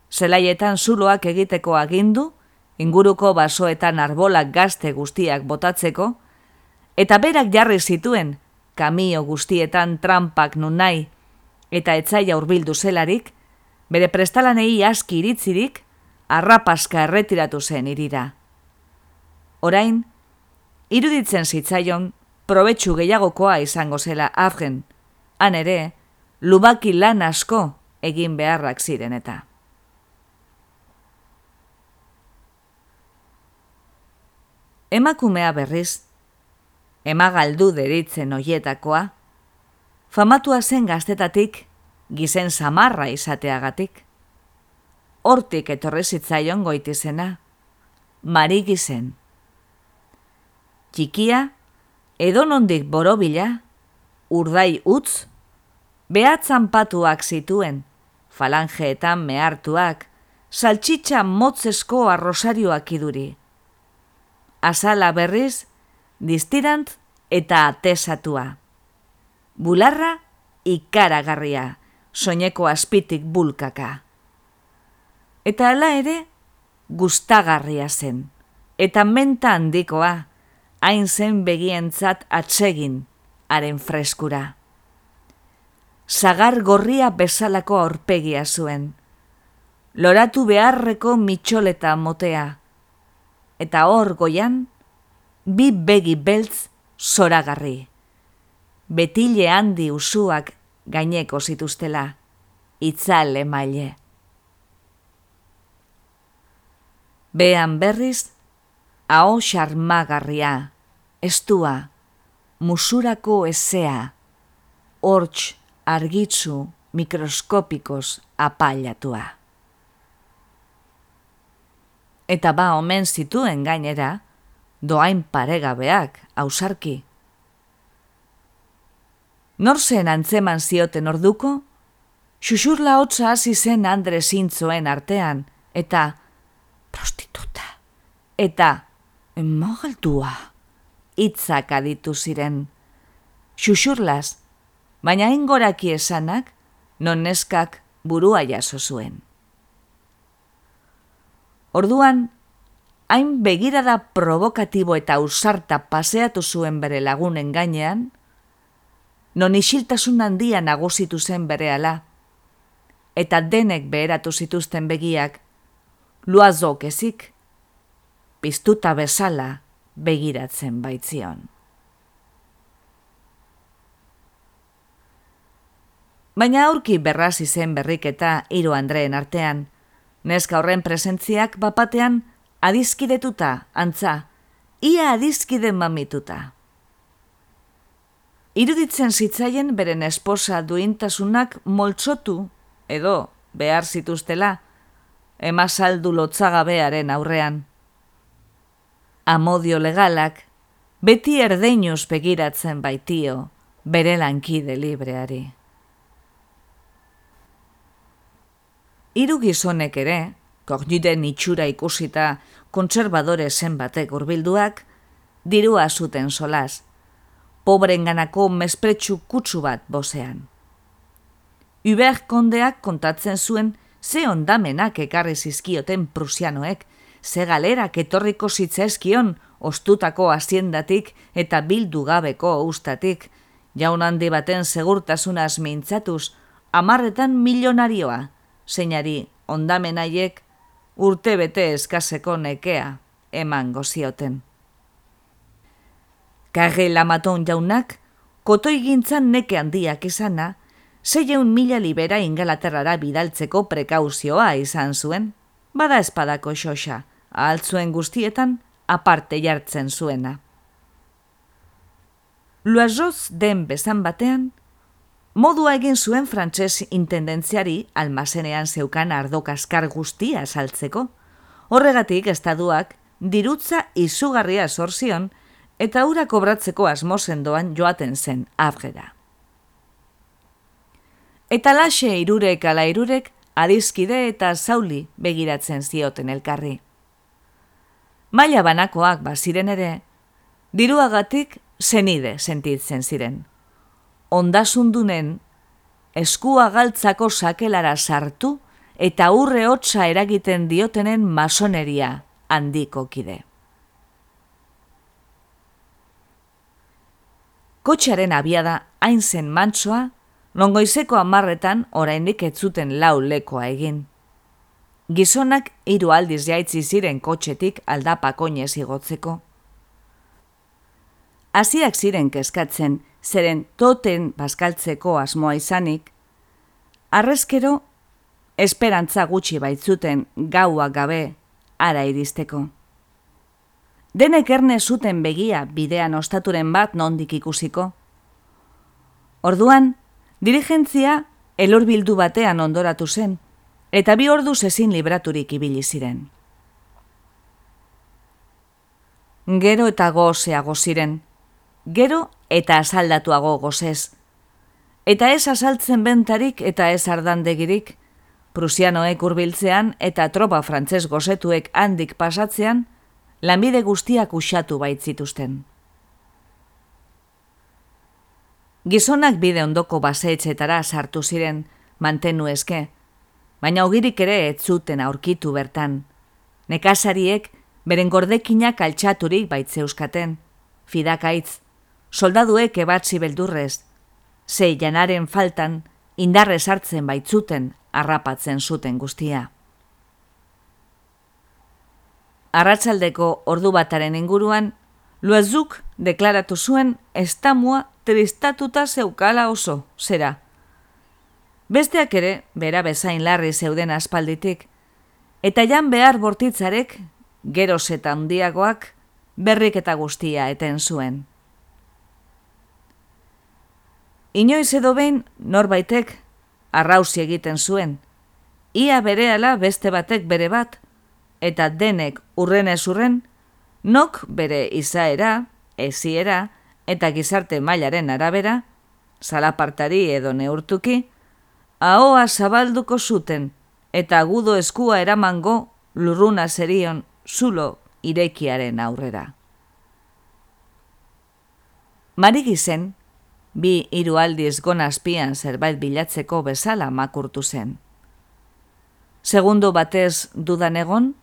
Zelaietan zuloak egiteko agindu, inguruko basoetan arbolak gazte guztiak botatzeko, eta berak jarri zituen, kamio guztietan trampak nun nahi, eta etzaia hurbildu zelarik, bere prestalanei aski iritzirik, arrapaska erretiratu zen irira. Orain, iruditzen zitzaion, probetxu gehiagokoa izango zela afgen, han ere, lubaki lan asko egin beharrak ziren eta. Emakumea berriz, emagaldu deritzen oietakoa, famatua zen gaztetatik gizen samarra izateagatik. Hortik etorri zitzaion goitizena, mari gizen. Txikia, edonondik borobila, urdai utz, behatzan patuak zituen, falangeetan mehartuak, saltxitxa motzesko arrosarioak iduri. Azala berriz, distirant eta atesatua. Bularra ikaragarria, soineko azpitik bulkaka. Eta ala ere, gustagarria zen, eta menta handikoa, hain zen begientzat atsegin, haren freskura. Zagar gorria bezalako aurpegia zuen. Loratu beharreko mitxoleta motea. Eta hor goian, bi begi beltz zoragarri. Betile handi usuak gaineko zituztela, itzale maile. Bean berriz, hau xarmagarria, estua, musurako ezea, hortx argitzu mikroskopikos apailatua. Eta ba omen zituen gainera, doain paregabeak, ausarki. Nor zen antzeman zioten orduko? Xuxurla hotza hasi zen Andre zintzoen artean, eta prostituta, eta emagaltua, itzak aditu ziren. Xuxurlaz, baina ingoraki esanak, non neskak burua jaso zuen. Orduan, hain begirada provokatibo eta usarta paseatu zuen bere lagunen gainean, non isiltasun handia nagusitu zen bere ala, eta denek beheratu zituzten begiak, luazok ezik, piztuta bezala begiratzen baitzion. Baina aurki berrazi zen berriketa hiru Andreen artean, neska horren presentziak bapatean adizkidetuta, antza, ia adizkide mamituta. Iruditzen zitzaien beren esposa duintasunak moltsotu, edo behar zituztela, emazaldu lotzagabearen aurrean. Amodio legalak, beti erdeinuz begiratzen baitio, bere lankide libreari. Hiru gizonek ere, kogniden itxura ikusita kontserbadore zenbatek urbilduak, dirua zuten solaz, pobren ganako mespretsu kutsu bat bozean. Uber kondeak kontatzen zuen ze ondamenak ekarri zizkioten prusianoek, ze galerak etorriko zitzaizkion ostutako aziendatik eta bildu gabeko ustatik, jaun handi baten segurtasunaz mintzatuz, amarretan milionarioa, zeinari ondamenaiek urte bete eskaseko nekea eman gozioten. Kage lamaton jaunak, kotoi gintzan neke handiak izana, zeieun mila libera ingalaterrara bidaltzeko prekauzioa izan zuen, bada espadako xoxa, altzuen guztietan aparte jartzen zuena. Luazoz den bezan batean, Modua egin zuen frantses intendentziari almazenean zeukan ardo kaskar guztia saltzeko. Horregatik estaduak dirutza izugarria sorzion eta ura kobratzeko asmozen doan joaten zen afgera. Eta laxe irurek ala irurek adizkide eta zauli begiratzen zioten elkarri. Maila banakoak baziren ere, diruagatik zenide sentitzen ziren ondasundunen eskua galtzako sakelara sartu eta urre hotza eragiten diotenen masoneria handiko kide. kotxearen abiada hain zen mantsoa, nongoizeko amarretan oraindik ez zuten lau lekoa egin. Gizonak hiru aldiz jaitzi ziren kotxetik aldapak oinez igotzeko. Hasiak ziren kezkatzen, zeren toten baskaltzeko asmoa izanik, arrezkero esperantza gutxi baitzuten gaua gabe ara iristeko. Denek erne zuten begia bidean ostaturen bat nondik ikusiko. Orduan, dirigentzia elorbildu batean ondoratu zen, eta bi ordu ezin libraturik ibili ziren. Gero eta gozeago ziren, gero eta asaldatuago gozez. Eta ez asaltzen bentarik eta ez ardandegirik, prusianoek urbiltzean eta tropa frantzes gozetuek handik pasatzean, lanbide guztiak usatu baitzituzten. Gizonak bide ondoko baseetxetara sartu ziren, mantenu eske, baina ogirik ere ez zuten aurkitu bertan. Nekazariek beren gordekinak altxaturik baitzeuskaten, fidakaitz, soldaduek ebatzi beldurrez, zei janaren faltan indarrez hartzen baitzuten harrapatzen zuten guztia. Arratsaldeko ordu bataren inguruan, Luazuk deklaratu zuen estamua tristatuta zeukala oso, zera. Besteak ere, bera bezain larri zeuden aspalditik, eta jan behar bortitzarek, geroz eta handiagoak, berrik eta guztia eten zuen. Inoiz edo behin norbaitek arrausi egiten zuen, ia berehala beste batek bere bat, eta denek urren ez urren, nok bere izaera, eziera eta gizarte mailaren arabera, salapartari edo neurtuki, ahoa zabalduko zuten eta gudo eskua eramango lurruna zerion zulo irekiaren aurrera. Mari gizen, bi hiru aldiz gonazpian zerbait bilatzeko bezala makurtu zen. Segundo batez dudan egon,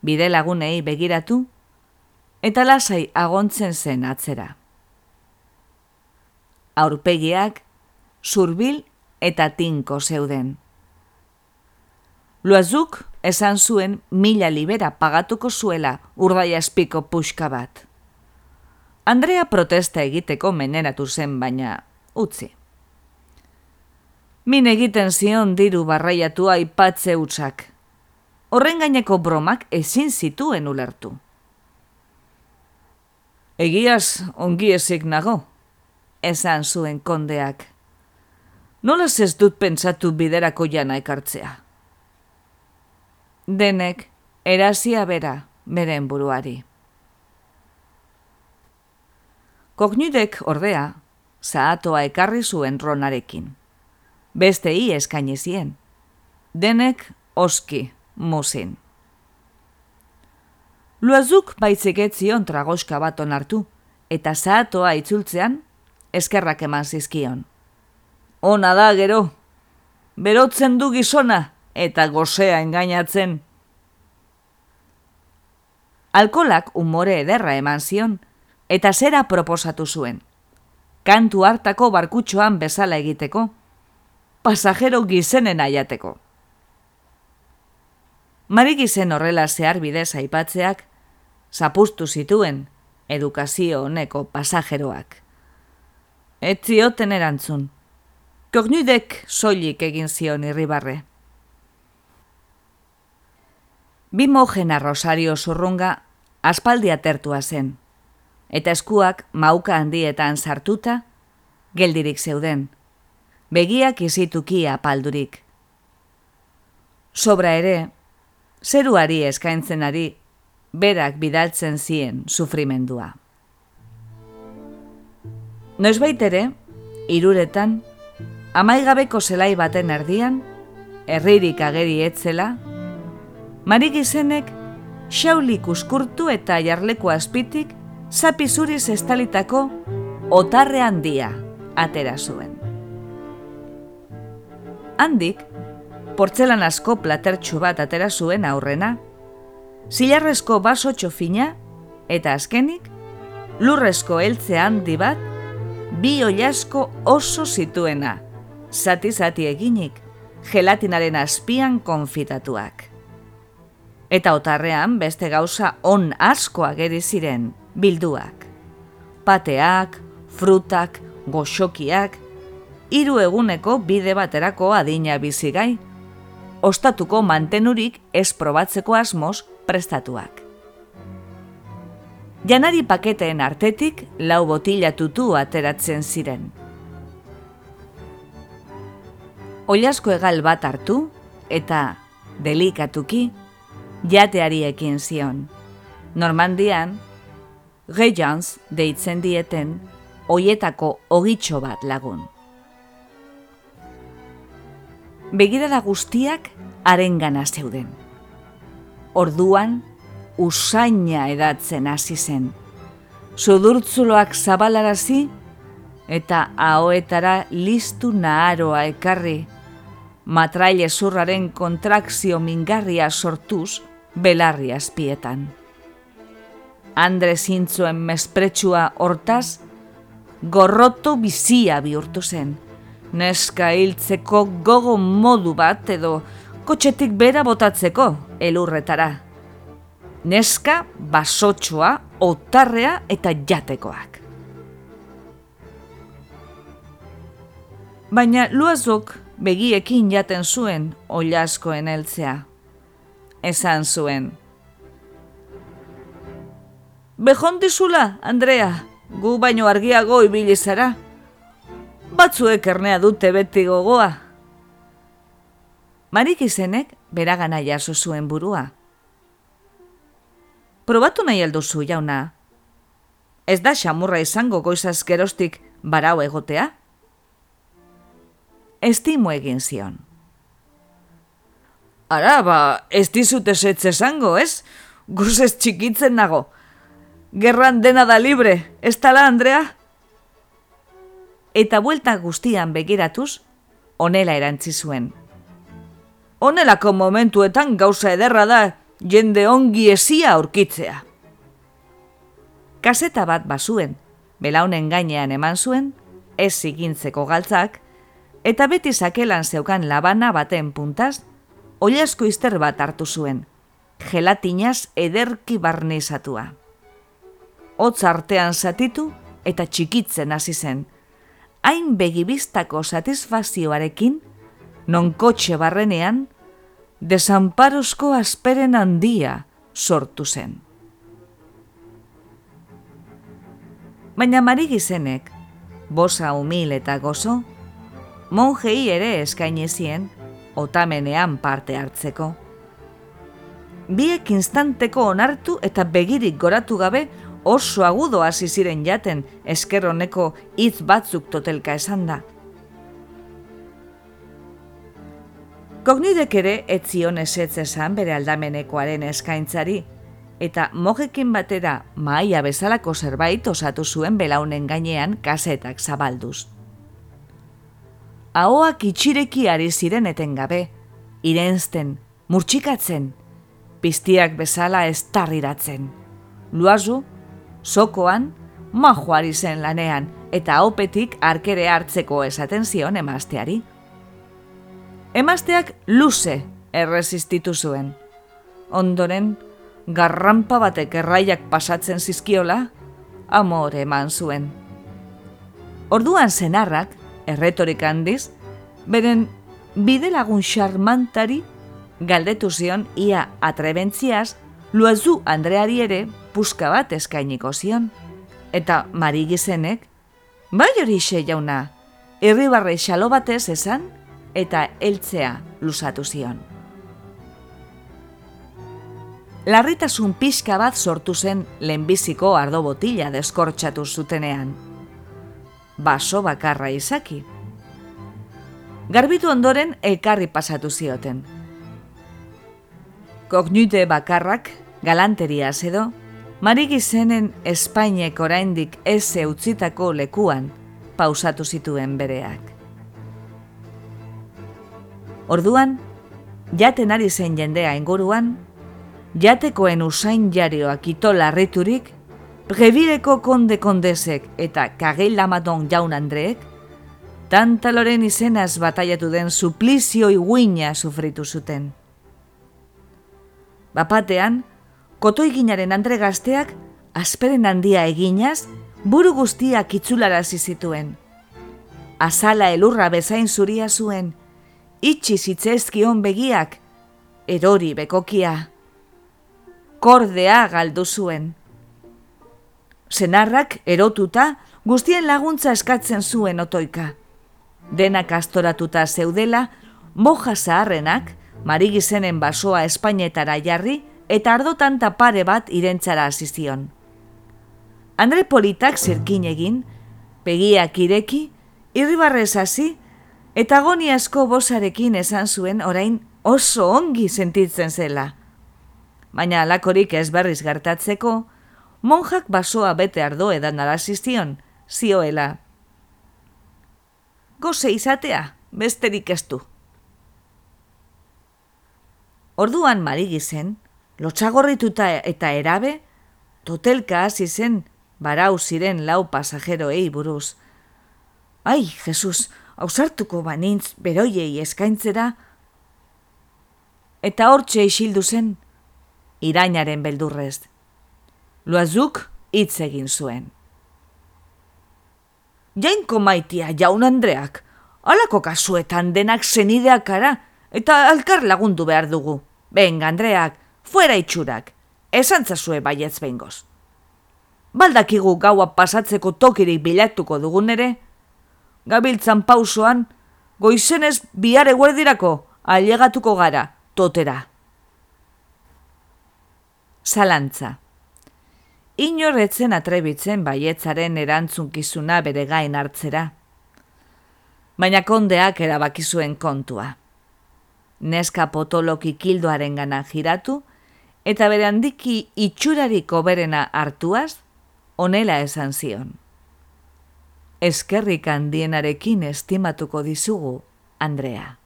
bide lagunei begiratu, eta lasai agontzen zen atzera. Aurpegiak, zurbil eta tinko zeuden. Luazuk esan zuen mila libera pagatuko zuela urdaia espiko puxka bat. Andrea protesta egiteko meneratu zen baina utzi. Min egiten zion diru barraiatua ipatze utxak, horren gaineko bromak ezin zituen ulertu. Egiaz ongi ezik nago, esan zuen kondeak. Nola ez dut pentsatu biderako jana ekartzea? Denek, erazia bera, beren buruari. Kognidek ordea, zaatoa ekarri zuen ronarekin. Beste hi eskainezien. Denek, oski, mozin. Luazuk baitzeget zion tragoska bat onartu, eta zaatoa itzultzean, eskerrak eman zizkion. Ona da, gero, berotzen du gizona, eta gozea engainatzen. Alkolak umore ederra eman zion, eta zera proposatu zuen. Kantu hartako barkutxoan bezala egiteko, pasajero gizenen aiateko. Marik izen horrela zehar bidez aipatzeak, zapustu zituen edukazio honeko pasajeroak. Ez zioten erantzun. Kognudek soilik egin zion irribarre. Bi mojena Rosario zurrunga aspaldi atertua zen, eta eskuak mauka handietan sartuta, geldirik zeuden, begiak izituki apaldurik. Sobra ere, zeruari eskaintzenari berak bidaltzen zien sufrimendua. Noiz ere, iruretan, amaigabeko zelai baten erdian, herririk ageri etzela, marik izenek xaulik uskurtu eta jarleku azpitik zapizuriz estalitako otarre handia atera zuen. Handik, portzelan asko platertxu bat atera zuen aurrena, zilarrezko baso txofina, eta azkenik, lurrezko heltze handi bat, bi oiasko oso zituena, zati-zati eginik, gelatinaren azpian konfitatuak. Eta otarrean beste gauza on asko ageri ziren, bilduak. Pateak, frutak, goxokiak, hiru eguneko bide baterako adina bizigai, ostatuko mantenurik ez probatzeko asmoz prestatuak. Janari paketeen artetik lau botila tutu ateratzen ziren. Oiasko egal bat hartu eta delikatuki jateari ekin zion. Normandian, Gejans deitzen dieten oietako ogitxo bat lagun. Begirada guztiak arengana zeuden. Orduan, usaina edatzen hasi zen. Sudurtzuloak zabalarazi eta ahoetara listu naharoa ekarri, matraile zurraren kontrakzio mingarria sortuz belarri azpietan. Andre zintzuen mespretsua hortaz, gorroto bizia bihurtu zen. Neska hiltzeko gogo modu bat edo kotxetik bera botatzeko elurretara neska, basotxoa, otarrea eta jatekoak. Baina luazok begiekin jaten zuen oliaskoen heltzea. Esan zuen. Behontizula, Andrea, gu baino argiago ibili zara. Batzuek ernea dute beti gogoa. Marik izenek beragana jaso zuen burua probatu nahi alduzu jauna. Ez da xamurra izango goizaz gerostik barau egotea? Estimo egin zion. Ara, ba, ez dizut esetz esango, ez? Guzez txikitzen nago. Gerran dena da libre, ez tala, Andrea? Eta buelta guztian begiratuz, onela erantzi zuen. Onelako momentuetan gauza ederra da, jende ongi esia aurkitzea. Kaseta bat bazuen, belaunen gainean eman zuen, ez zigintzeko galtzak, eta beti sakelan zeukan labana baten puntaz, oliasko izter bat hartu zuen, gelatinaz ederki barnizatua. Hotz artean zatitu eta txikitzen hasi zen, hain begibistako satisfazioarekin, non kotxe barrenean, desamparozko asperen handia sortu zen. Baina marigizenek, bosa humil eta gozo, monjei ere eskainezien, otamenean parte hartzeko. Biek instanteko onartu eta begirik goratu gabe oso agudo hasi ziren jaten eskerroneko hitz batzuk totelka esan da. Kognidek ere etzion esetz esan bere aldamenekoaren eskaintzari, eta mojekin batera maia bezalako zerbait osatu zuen belaunen gainean kasetak zabalduz. Ahoak itxireki ari ziren etengabe, irenzten, murtsikatzen, piztiak bezala ez tarriratzen. Luazu, sokoan, majoari zen lanean, eta haupetik arkere hartzeko esaten zion emazteari emazteak luze erresistitu zuen. Ondoren, garrampa batek erraiak pasatzen zizkiola, amore eman zuen. Orduan zenarrak, erretorik handiz, beren bide lagun xarmantari galdetu zion ia atrebentziaz, luazu Andreari ere puska bat eskainiko zion. Eta mari gizenek, bai hori jauna, irribarre xalo batez esan, eta heltzea lusatu zion. Larritasun pixka bat sortu zen lehenbiziko ardo botila deskortxatu zutenean. Baso bakarra izaki. Garbitu ondoren elkarri pasatu zioten. Kognute bakarrak, galanteria edo, marigi zenen Espainek oraindik ez utzitako lekuan pausatu zituen bereak. Orduan, jaten ari zen jendea inguruan, jatekoen usain jarioak ito larriturik, Brevileko konde kondesek eta kagel lamadon jaun Andreek, tantaloren izenaz bataiatu den suplizio iguina sufritu zuten. Bapatean, kotoiginaren Andre gazteak, asperen handia eginaz, buru guztiak itzularazi zituen. Azala elurra bezain zuria zuen, itxi zitzezkion begiak, erori bekokia. Kordea galdu zuen. Senarrak erotuta guztien laguntza eskatzen zuen otoika. Denak astoratuta zeudela, moja zaharrenak, marigizenen basoa Espainetara jarri eta ardotan pare bat irentzara azizion. Andre Politak zirkin egin, pegiak ireki, irribarrez hasi, eta goni asko bosarekin esan zuen orain oso ongi sentitzen zela. Baina alakorik ez berriz gertatzeko, monjak basoa bete ardo edan alasiztion, zioela. Goze izatea, besterik ez du. Orduan marigi zen, lotxagorrituta eta erabe, totelka hasi zen, barau ziren lau pasajeroei buruz. Ai, Jesus, hausartuko banintz beroiei eskaintzera, eta hortxe isildu zen, irainaren beldurrez. Luazuk hitz egin zuen. Jainko maitia jaun Andreak, alako kasuetan denak zenideak ara, eta alkar lagundu behar dugu. Ben, Andreak, fuera itxurak, esan zazue baietz behingoz. Baldakigu gaua pasatzeko tokirik bilatuko dugun ere, gabiltzan pausoan, goizenez bihar eguerdirako ailegatuko gara, totera. Zalantza inorretzen atrebitzen baietzaren erantzunkizuna bere gain hartzera. Baina kondeak erabakizuen kontua. Neska potoloki kildoaren gana giratu, eta bere handiki itxurariko berena hartuaz, onela esan zion. Eskerrik handienarekin estimatuko dizugu, Andrea.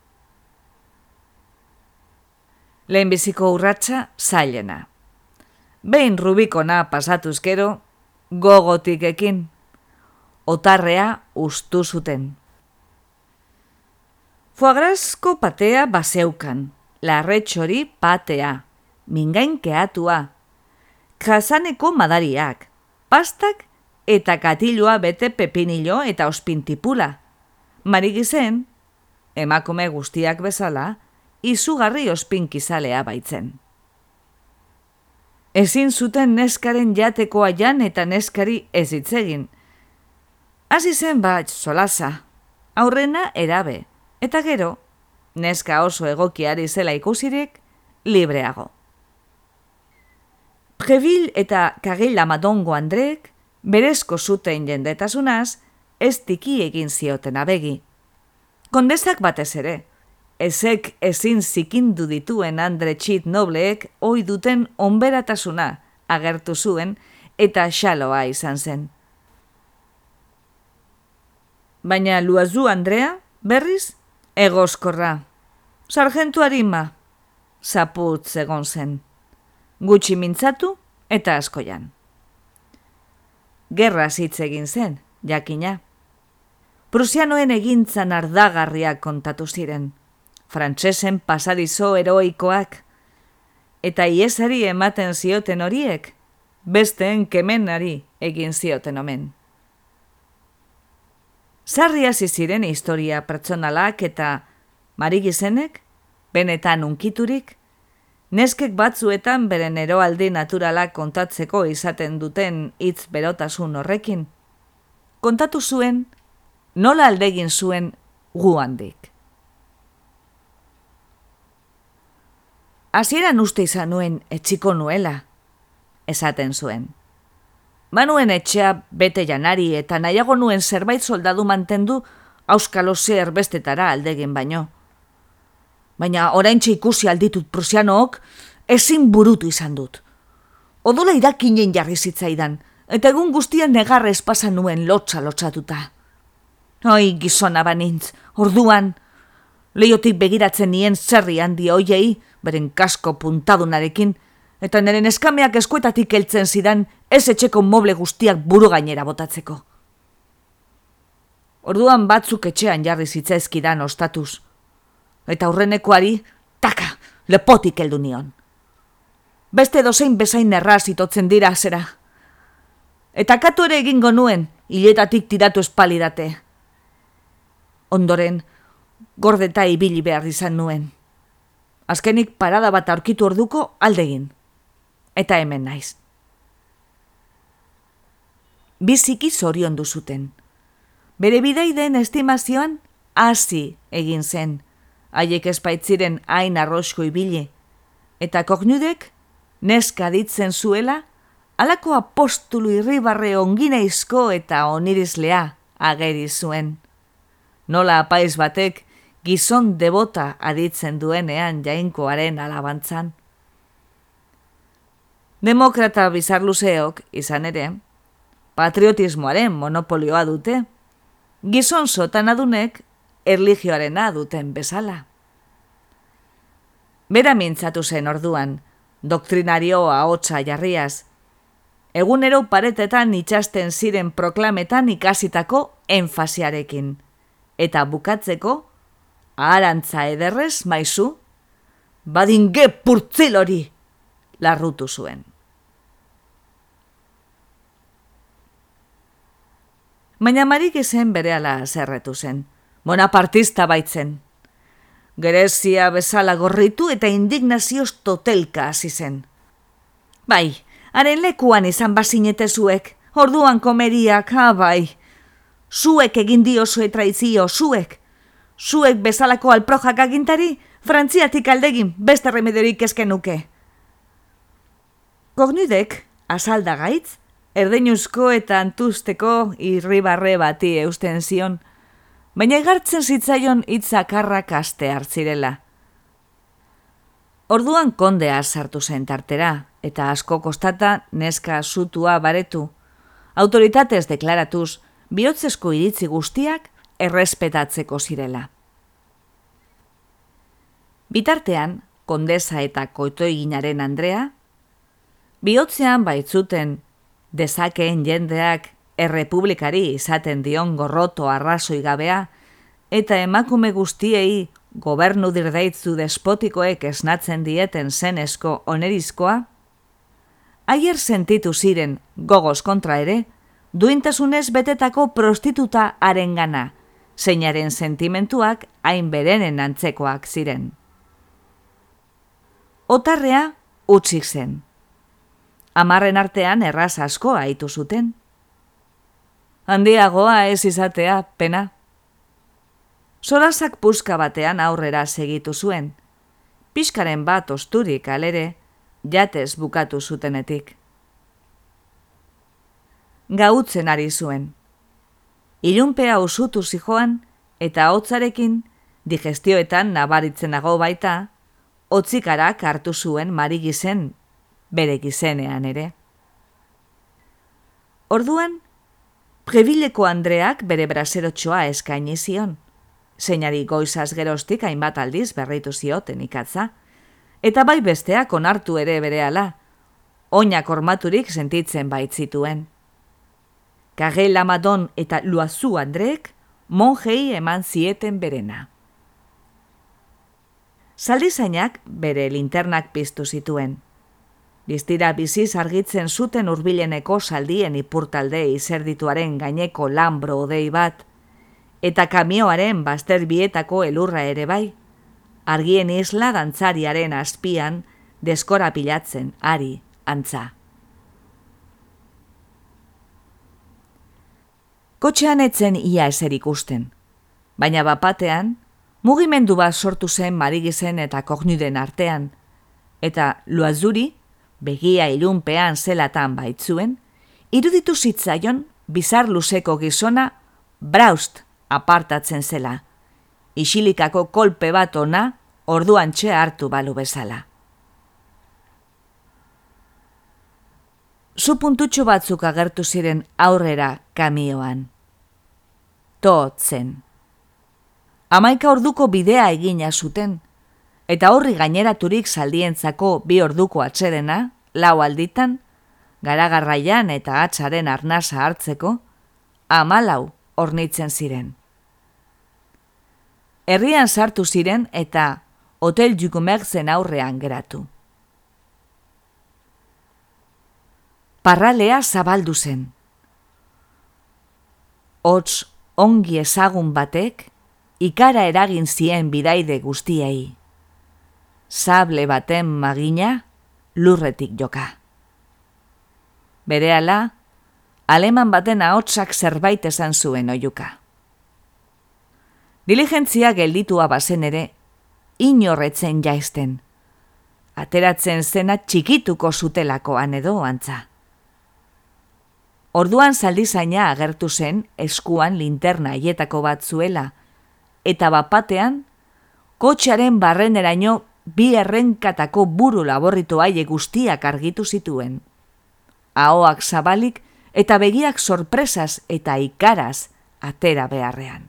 Lehenbiziko urratsa zailena behin rubikona pasatuzkero, gogotik ekin, otarrea ustu zuten. Fuagrazko patea baseukan, larretxori patea, mingain keatua, kazaneko madariak, pastak eta katilua bete pepinilo eta ospintipula. Marigizen, emakume guztiak bezala, izugarri ospinkizalea baitzen. Ezin zuten neskaren jatekoa jan eta neskari ez itzegin. Hasi zen bat solasa, aurrena erabe, eta gero, neska oso egokiari zela ikusirik, libreago. Prebil eta kagila madongo Andrek, berezko zuten jendetasunaz, ez tiki egin zioten abegi. Kondesak batez ere, ezek ezin zikindu dituen Andre Txit Nobleek oi duten onberatasuna agertu zuen eta xaloa izan zen. Baina luazu Andrea, berriz, egoskorra. Sargentu harima, zaput egon zen. Gutxi mintzatu eta askoian. Gerra hitz egin zen, jakina. Prusianoen egintzan ardagarriak kontatu ziren frantsesen pasadizo heroikoak, eta iesari ematen zioten horiek, besteen kemenari egin zioten omen. Sarri hasi ziren historia pertsonalak eta marigizenek, benetan unkiturik, neskek batzuetan beren eroaldi naturalak kontatzeko izaten duten hitz berotasun horrekin, kontatu zuen, nola aldegin zuen gu Hasieran uste izan nuen etxiko nuela, esaten zuen. Manuen etxea bete janari eta nahiago nuen zerbait soldadu mantendu auskalo zer bestetara aldegin baino. Baina orain ikusi alditut prusianook ezin burutu izan dut. Odola irakinen jarri zitzaidan, eta egun guztian negarrez pasa nuen lotza lotzatuta. Oi, gizona banintz, orduan, leiotik begiratzen nien zerri handi hoiei, beren kasko puntadunarekin, eta neren eskameak eskuetatik heltzen zidan ez etxeko moble guztiak buru gainera botatzeko. Orduan batzuk etxean jarri zitzaizkidan ostatuz, eta aurrenekoari, taka, lepotik heldu nion. Beste dozein bezain erraz itotzen dira zera. Eta katu ere egingo nuen, hiletatik tiratu espalidate. Ondoren, gordeta ibili behar izan nuen. Azkenik parada bat aurkitu orduko aldegin. Eta hemen naiz. Biziki zorion duzuten. Bere bidaiden estimazioan, hasi egin zen. Haiek espaitziren hain arrosko ibili. Eta kognudek, neska ditzen zuela, alako apostulu irribarre ongineizko eta onirizlea ageri zuen. Nola apaiz batek gizon debota aditzen duenean jainkoaren alabantzan. Demokrata bizarluzeok izan ere, patriotismoaren monopolioa dute, gizon sotan adunek erligioarena duten bezala. Bera mintzatu zen orduan, doktrinarioa hotza jarriaz, egunero paretetan itxasten ziren proklametan ikasitako enfasiarekin, eta bukatzeko, aharantza ederrez maizu, badinge purtzilori larrutu zuen. Baina marik izen bere ala zerretu zen, monapartista baitzen. Gerezia bezala gorritu eta indignazioz totelka hasi zen. Bai, haren lekuan izan bazinete zuek, orduan komeriak, ha bai. Zuek egin dio zue traizio, zuek, zuek bezalako alprojak agintari, frantziatik aldegin beste remederik eskenuke. Kognidek, azalda gaitz, erdeinuzko eta antusteko irribarre bati eusten zion, baina egartzen zitzaion itzakarrak aste hartzirela. Orduan kondea sartu zen tartera, eta asko kostata neska sutua baretu. Autoritatez deklaratuz, bihotzesko iritzi guztiak errespetatzeko zirela. Bitartean, kondesa eta koitoiginaren Andrea, bihotzean baitzuten dezakeen jendeak errepublikari izaten dion gorroto arrazoi gabea, eta emakume guztiei gobernu dirdaitzu despotikoek esnatzen dieten zenezko onerizkoa, aier sentitu ziren gogoz kontra ere, duintasunez betetako prostituta arengana, zeinaren sentimentuak hain berenen antzekoak ziren. Otarrea utzik zen. Amarren artean erraz asko haitu zuten. Handiagoa ez izatea, pena. Sorazak puska batean aurrera segitu zuen. Piskaren bat osturik alere, jatez bukatu zutenetik gautzen ari zuen. Ilunpea usutu zijoan eta hotzarekin digestioetan nabaritzenago baita, hotzikarak hartu zuen mari gizen bere gizenean ere. Orduan, prebileko Andreak bere braserotxoa eskaini zion, zeinari goizaz gerostik hainbat aldiz berritu zioten ikatza, eta bai besteak onartu ere berehala, oinak ormaturik sentitzen baitzituen. Kage Lamadon eta Luazu Andrek monjei eman zieten berena. Zaldizainak bere linternak piztu zituen. Distira biziz argitzen zuten urbileneko saldien ipurtalde izerdituaren gaineko lambro odei bat, eta kamioaren baster bietako elurra ere bai, argien isla dantzariaren azpian deskora pilatzen ari antza. Kotxean etzen ia eser ikusten. Baina bapatean, mugimendu bat sortu zen marigizen eta kogniden artean, eta luazuri, begia ilunpean zelatan baitzuen, iruditu zitzaion bizar luzeko gizona braust apartatzen zela. Isilikako kolpe bat ona orduan txe hartu balu bezala. Zu puntutxo batzuk agertu ziren aurrera kamioan. Totzen. Amaika orduko bidea egina zuten, eta horri gaineraturik zaldientzako bi orduko atsedena, lau alditan, garagarraian eta atxaren arnasa hartzeko, amalau ornitzen ziren. Herrian sartu ziren eta hotel jukumerzen aurrean geratu. Parralea zabaldu zen. Hots ongi ezagun batek, ikara eragin zien bidaide guztiei. Sable baten magina, lurretik joka. Berehala, aleman baten ahotsak zerbait esan zuen oiuka. Diligentzia gelditua bazen ere, inorretzen jaizten. Ateratzen zena txikituko zutelakoan edo antza. Orduan zaldizaina agertu zen eskuan linterna hietako bat zuela, eta bapatean, kotxaren barreneraino bi errenkatako buru laborritu aie guztiak argitu zituen. Ahoak zabalik eta begiak sorpresaz eta ikaraz atera beharrean.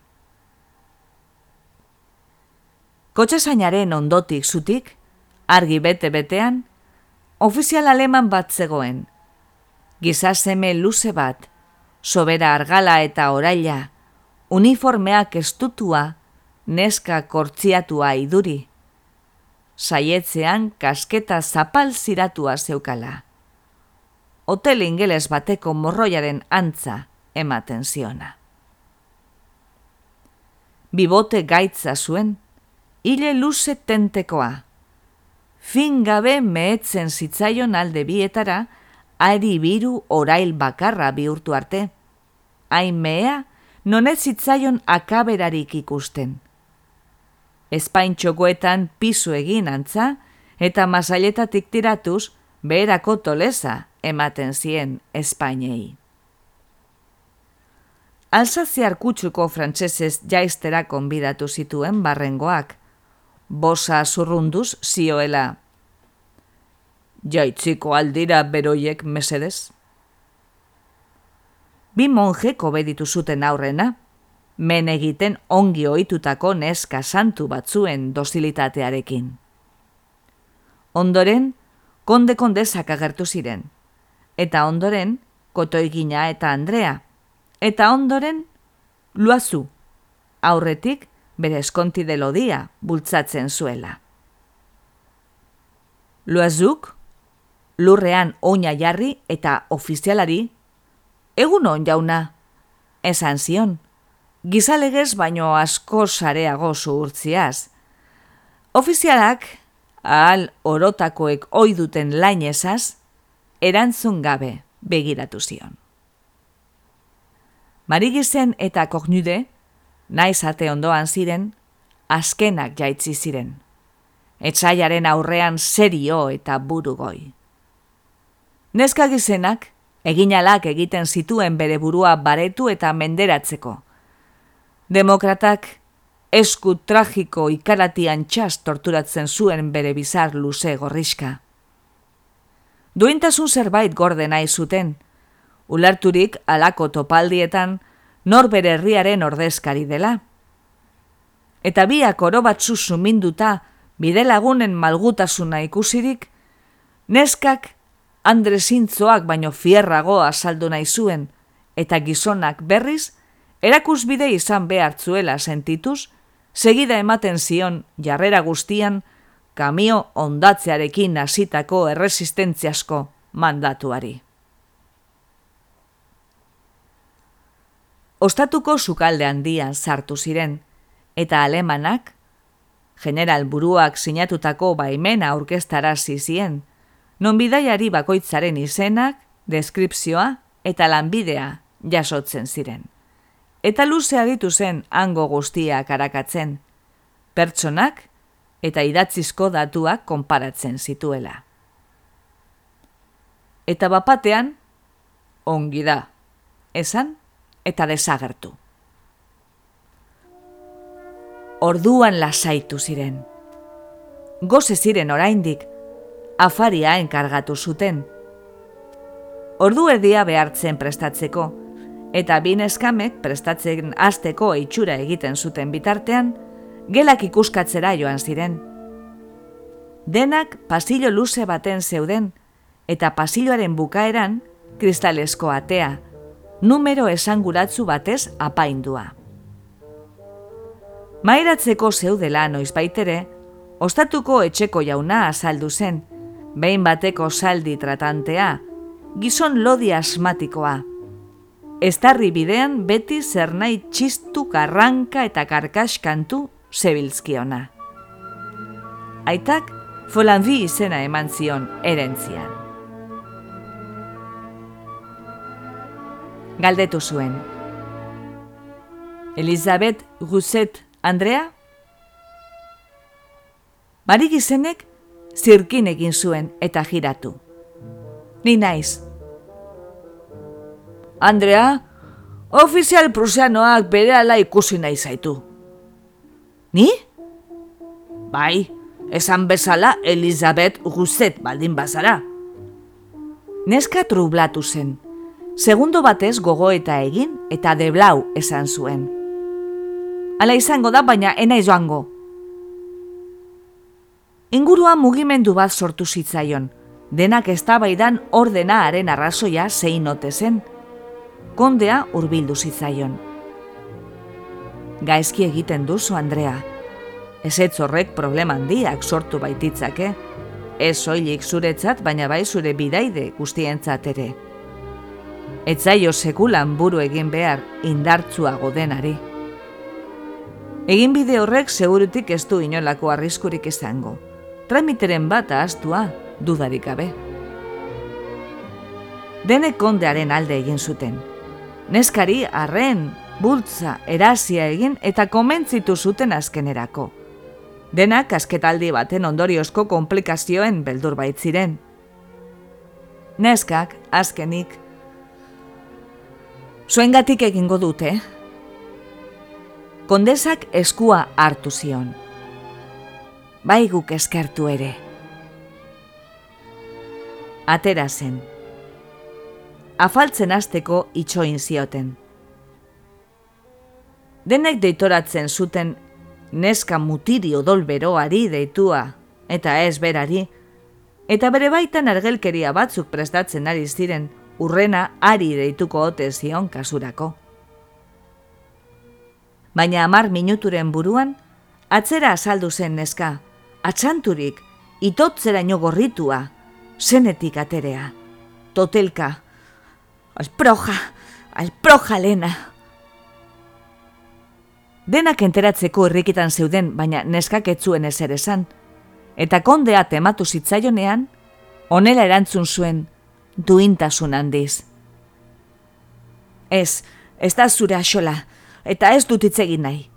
Kotxesainaren ondotik zutik, argi bete-betean, ofizial aleman bat zegoen, gizaseme luze bat, sobera argala eta oraila, uniformeak estutua, neska kortziatua iduri. Saietzean kasketa zapal ziratua zeukala. Hotel ingeles bateko morroiaren antza ematen ziona. Bibote gaitza zuen, hile luze tentekoa. Fin gabe mehetzen zitzaion alde bietara, ari biru orail bakarra bihurtu arte. Hain mea, nonet zitzaion akaberarik ikusten. Espain txokoetan pisu egin antza, eta masailetatik tiratuz, beherako toleza ematen zien Espainei. Alsaziar kutsuko frantsesez jaiztera konbidatu zituen barrengoak. Bosa zurrunduz zioela jaitziko aldira beroiek mesedez? Bi monje kobeditu zuten aurrena, men egiten ongi ohitutako neska santu batzuen dosilitatearekin. Ondoren, konde kondezak agertu ziren, eta ondoren, kotoigina eta Andrea, eta ondoren, luazu, aurretik bere eskonti delodia bultzatzen zuela. Luazuk, lurrean oina jarri eta ofizialari, egun on jauna, esan zion, gizalegez baino asko sareago zuhurtziaz. Ofizialak, ahal orotakoek oiduten lainezaz, erantzun gabe begiratu zion. Marigizen eta kognude, naiz ate ondoan ziren, azkenak jaitzi ziren. Etxaiaren aurrean serio eta burugoi. Neska gizenak, eginalak egiten zituen bere burua baretu eta menderatzeko. Demokratak esku tragiko ikaratian txas torturatzen zuen bere bizar luze gorriska. Duintasun zerbait gorde nahi zuten, ularturik alako topaldietan nor bere herriaren ordezkari dela. Eta biak oro batzu suminduta bide lagunen malgutasuna ikusirik, neskak Andresintzoak baino fierrago azaldu nahi zuen, eta gizonak berriz, erakusbide izan behartzuela sentituz, segida ematen zion jarrera guztian, kamio ondatzearekin hasitako erresistentziasko mandatuari. Ostatuko sukalde handian sartu ziren, eta alemanak, general buruak sinatutako baimena aurkestara zizien, non bidaiari bakoitzaren izenak, deskripzioa eta lanbidea jasotzen ziren. Eta luze aditu zen hango guztiak arakatzen, pertsonak eta idatzizko datuak konparatzen zituela. Eta bapatean, ongi da, esan eta desagertu. Orduan lasaitu ziren. Goze ziren oraindik, afaria enkargatu zuten. Ordu erdia behartzen prestatzeko, eta bin eskamek prestatzen azteko itxura egiten zuten bitartean, gelak ikuskatzera joan ziren. denak pasillo luze baten zeuden, eta pasilloaren bukaeran kristalesko atea, numero esanguratzu batez apaindua. Mairatzeko zeudela noiz baitere, ostatuko etxeko jauna azaldu zen, behin bateko saldi tratantea, gizon lodi asmatikoa. Estarri bidean beti zer nahi txistu karranka eta karkaskantu zebilzkiona. Aitak folanbi izena eman zion erentzian. Galdetu zuen. Elizabeth Rousset Andrea? Marik izenek zirkin egin zuen eta giratu. Ni naiz. Andrea, ofizial prusianoak bere ala ikusi nahi zaitu. Ni? Bai, esan bezala Elizabeth Rousset baldin bazara. Neska trublatu zen. Segundo batez gogo eta egin eta deblau esan zuen. Hala izango da, baina ena joango. Ingurua mugimendu bat sortu zitzaion, denak eztabaidan ordenaaren arrazoia zein ote zen. Kondea hurbildu zitzaion. Gaizki egiten duzu, Andrea. Ez ez horrek problema handiak sortu baititzake. Ez soilik zuretzat, baina bai zure bidaide guztientzat ere. Etzaio sekulan buru egin behar indartzuago denari. Egin bide horrek segurutik ez du inolako arriskurik izango tramiteren bat ahaztua dudarik gabe. Denek kondearen alde egin zuten. Neskari arren, bultza, erazia egin eta komentzitu zuten azkenerako. Denak asketaldi baten ondoriozko komplikazioen beldur baitziren. Neskak, azkenik, zuengatik egingo dute. Kondesak eskua hartu zion bai guk eskertu ere. Atera zen. Afaltzen hasteko itxoin zioten. Denek deitoratzen zuten neska mutiri odolberoari deitua, eta ez berari, eta bere baitan argelkeria batzuk prestatzen ari ziren, urrena ari deituko ote zion kasurako. Baina amar minuturen buruan, atzera azaldu zen neska, atxanturik, itotzeraino gorritua, zenetik aterea. Totelka, alproja, alproja lena. Denak enteratzeko errikitan zeuden, baina neskak etzuen ez ere esan. Eta kondea tematu zitzaionean, onela erantzun zuen, duintasun handiz. Ez, ez da zure asola, eta ez dut itzegin nahi.